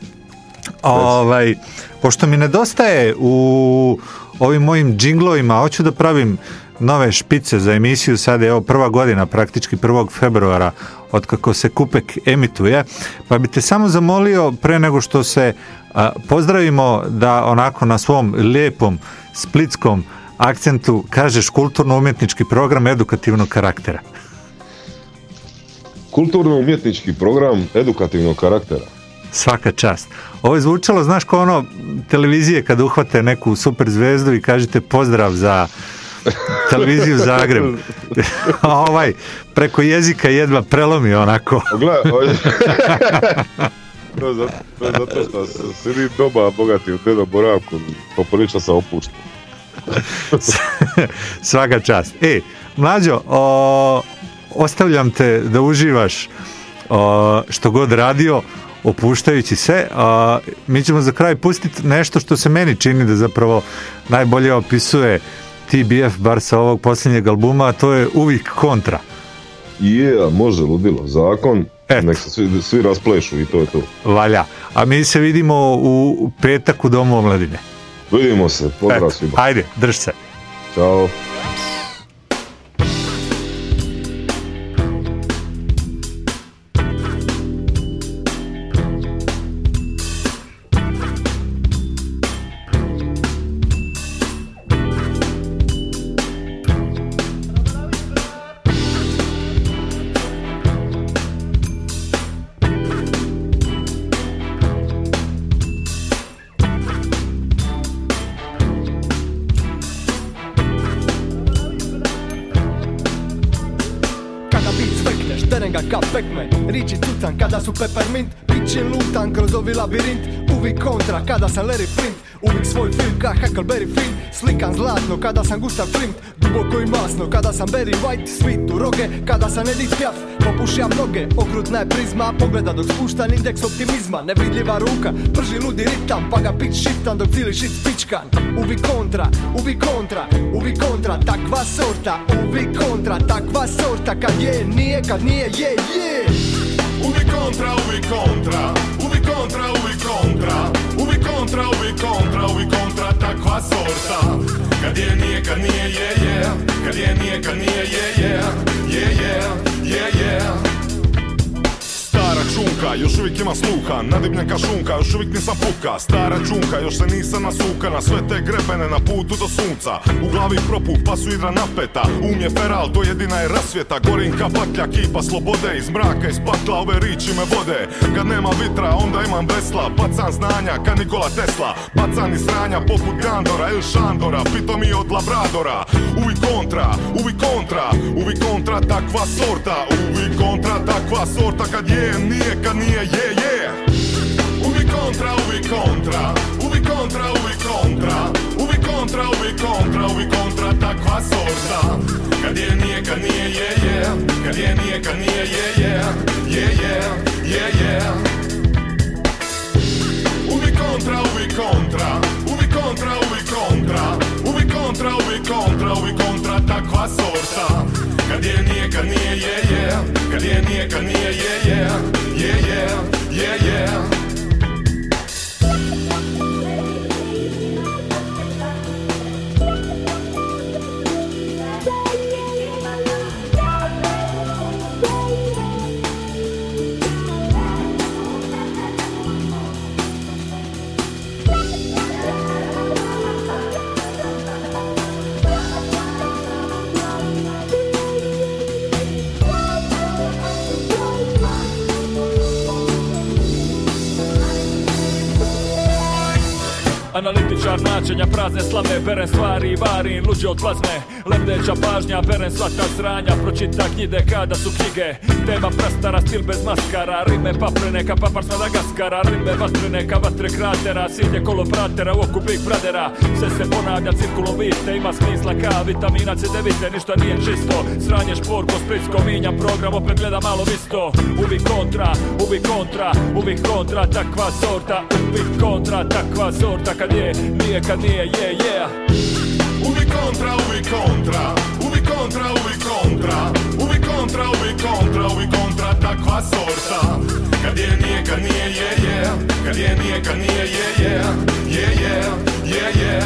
Ovaj, pošto mi nedostaje u ovim mojim džinglovima, hoću da pravim nove špice za emisiju, sad je evo prva godina, praktički 1. februara od kako se Kupek emituje, pa bi te samo zamolio pre nego što se pozdravimo da onako na svom lijepom splitskom akcentu kažeš kulturno-umjetnički program edukativnog karaktera. Kulturno-umjetnički program edukativnog karaktera. Svaka čast. Ovo je zvučalo, znaš, kao ono televizije kad uhvate neku super zvezdu i kažete pozdrav za televiziju Zagreb. ovaj, preko jezika jedva prelomi onako. Gledaj, to je zato, to je zato što svi doba bogati u tedo boravku, poprilično sam opušten. Svaka čast. E, mlađo, o, ostavljam te da uživaš o, što god radio opuštajući se, a mi ćemo za kraj pustiti nešto što se meni čini da zapravo najbolje opisuje TBF bar sa ovog posljednjeg albuma, a to je uvijek kontra. Je, može ludilo, zakon, nek se svi, svi rasplešu i to je to. Valja, a mi se vidimo u petak u Domu omladine. Vidimo se, pozdrav svima. Ajde, drž se. Ćao. Kada sam Gustav Klimt Duboko i masno. Kada sam Barry White Svit u roge. Kada sam Edith Piaf Popušja mnoge, okrutna je prizma Pogleda dok spuštan indeks optimizma. Nevidljiva ruka, prži ludi ritam Pa ga pitch shiftan dok cijeli shit spičkan Uvi kontra, uvi kontra, uvi kontra Takva sorta, uvi kontra Takva sorta. Kad je, nije, kad nije, je, je. Uvi kontra, uvi kontra Uvi kontra, uvi kontra. Uvi kontra, uvi kontra, uvi kontra Takva sorta Kad je, nije, kad nije, je, je. Kad je, nije, kad nije, je, je. Je, je, je, je Čunka, još uvijek ima sluha Nadibnjaka šunka, još uvijek nisam puka. Stara čunka, još se nisam nasuka Na sve te grebene na putu do sunca. U glavi propuh, pa su idra napeta. Um je feral, to jedina je rasvjeta. Gorinka patlja, kipa slobode Iz mraka, iz pakla, ove riči me vode. Kad nema vitra, onda imam vesla. Bacan znanja, ka Nikola Tesla. Bacan iz sranja, poput Gandora ili Šandora Pito mi od Labradora. Uvi kontra, uvi kontra Uvi kontra, takva sorta Uvi kontra, takva sorta. Kad je, nije, kad nije, je, je Uvi kontra, uvi kontra Uvi kontra, uvi kontra Uvi kontra, uvi kontra Uvi kontra, takva sorta. Kad je, nije, kad nije, je, je Kad je, nije, kad nije, je, je Je, je, je, je Uvi kontra, uvi kontra Uvi kontra, uvi kontra kontra, uvi kontra Uvi kontra, takva sorta. Kad je, nije, kad nije, je, je. Kad je, nije, kad nije, je, je. Je, je, je, je Načenja, prazne slame, perem stvari i varin, luđe od plazme. Lebdeća pažnja, perem svaka sranja, pročita knjide kada su knjige Tema prastara, stil bez maskara, rime paprene ka papar s Madagaskara. Rime vatrene ka vatre kratera, silje kolo pratera u oku Big Brothera Sve se ponavlja cirkulom vite, ima smisla ka vitamina C devite, ništa nije čisto. Sranje šporko, splitsko, minja program, opet gleda malo isto. Uvi kontra, uvi kontra, uvi kontra, takva sorta. Uvi kontra, takva sorta, kad je, nije, kad nije, je, je. Uvi kontra, uvi kontra. Uvi kontra, uvi kontra Uvi kontra, uvi kontra Uvi kontra, takva sorta Kad je, nije, kad nije, je, je Kad je, nije, kad nije, je, je. Je, je, je, je.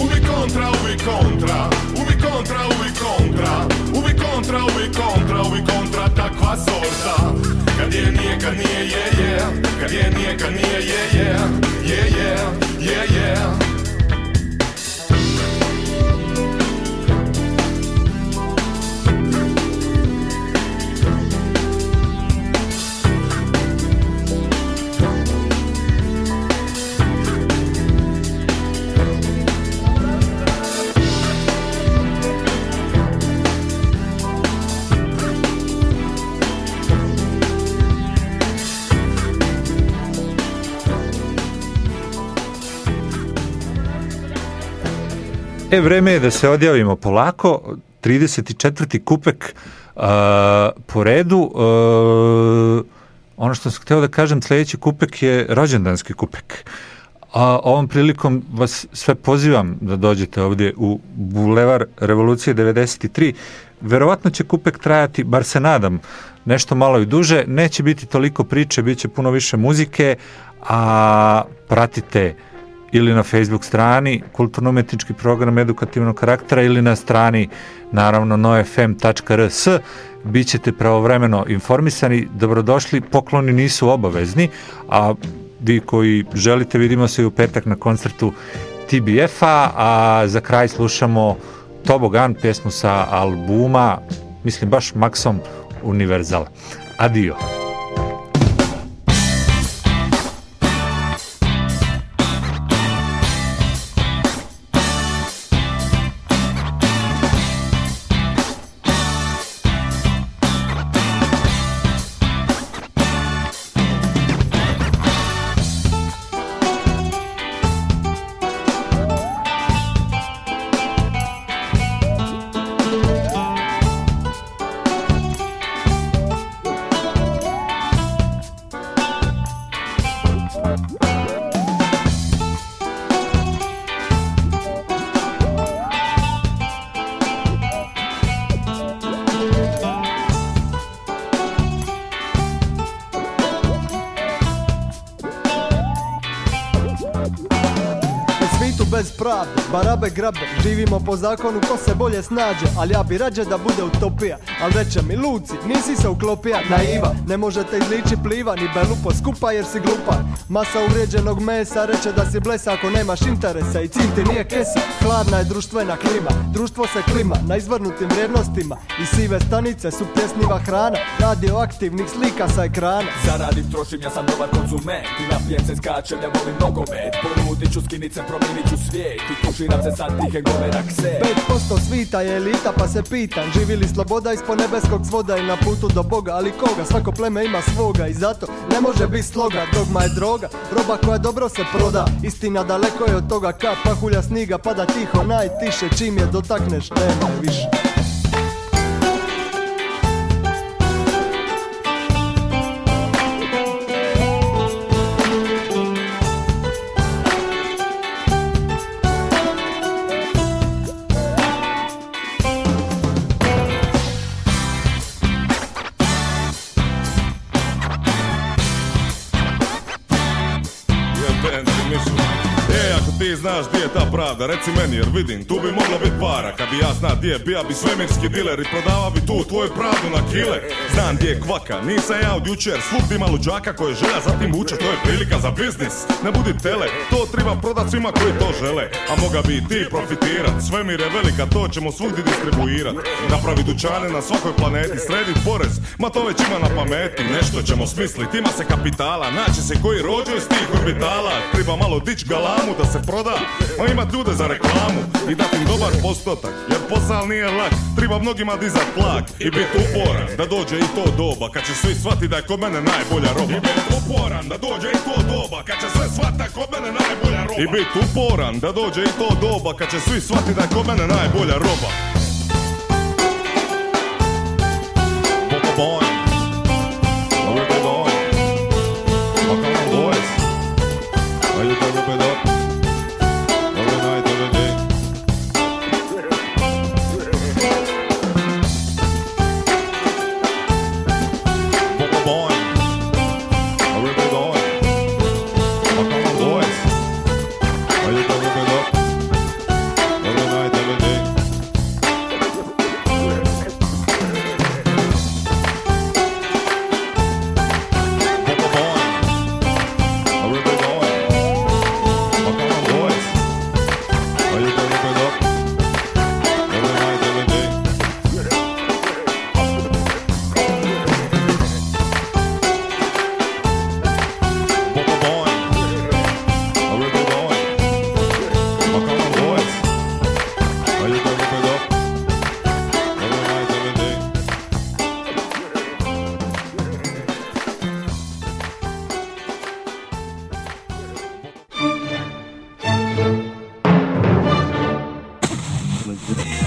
Uvi kontra, uvi kontra. Uvi kontra, uvi kontra. Uvi kontra, uvi kontra Uvi kontra, takva sorta. Kad je, nije, kad nije, je, je. Kad je, nije, kad nije, je, je. Je, je, je, je E, vreme je da se odjavimo polako. 34. kupek uh, po redu. Uh, ono što sam hteo da kažem, sledeći kupek je rođendanski kupek. A ovom prilikom vas sve pozivam da dođete ovdje u Bulevar Revolucije 93. Verovatno će kupek trajati, bar se nadam, nešto malo i duže. Neće biti toliko priče, bit će puno više muzike, a pratite ili na Facebook strani kulturno-umetnički program edukativnog karaktera ili na strani naravno nofm.rs bit ćete pravovremeno informisani, dobrodošli, pokloni nisu obavezni, a vi koji želite vidimo se i u petak na koncertu TBF-a, a za kraj slušamo Tobogan, pjesmu sa albuma, mislim baš Maxom Univerzal. Adio. svitu po zakonu ko se bolje snađe Ali ja bi rađe da bude utopija. Al reče mi Luci, nisi se uklopija Naiva, ne možete izliči pliva Ni belupo skupa jer si glupa. Masa uvrijeđenog mesa reče da si blesa Ako nemaš interesa i cilj nije kesa. Hladna je društvena klima, društvo se klima Na izvrnutim vrijednostima I sive stanice su pjesniva hrana. Radioaktivnih slika sa ekrana. Zaradim, trošim, ja sam dobar konzument I napijem se skačem, ja volim nogomet. Ponudit ću skinice, promijenit ću svijet I tuširam se sad tihe govera kse. 5% svita je elita pa se pitam Živi li sloboda ispod nebeskog zvoda i na putu do Boga? Ali koga, svako pleme ima svoga I zato ne može biti sloga. Dogma je droga, roba koja dobro se proda. Istina daleko je od toga kap Pahulja sniga pada tiho najtiše Čim je dotakneš nema više Roberto. Pravda, reci meni jer vidim, tu bi moglo bit para Kad bi ja zna gdje, bija bi svemirski diler i prodava bi tu tvoju pravdu na kile. Znam gdje je kvaka, nisam ja od jučer, svugdje ima luđaka koje želja zatim vuče To je prilika za biznis, ne budi tele, to treba prodat svima koji to žele. A moga bi ti profitirat, svemir je velika, to ćemo svugdje distribuirat. Napravi dućane na svakoj planeti, sredit porez, ma to već ima na pameti. Nešto ćemo smislit, ima se kapitala, naći se koji rođu iz tih orbitala. Treba malo dić galamu da se proda, a imat ljude za reklamu I dat im dobar postotak, jer posal nije lak. Treba mnogima dizat tlak i bit uporan Da dođe i to doba, kad će svi shvatit da je kod mene najbolja roba. I bit uporan, da dođe i to doba Kad će sve shvatit kod mene najbolja roba. I bit uporan, da dođe i to doba Kad će svi shvatit da je kod mene najbolja roba. Boy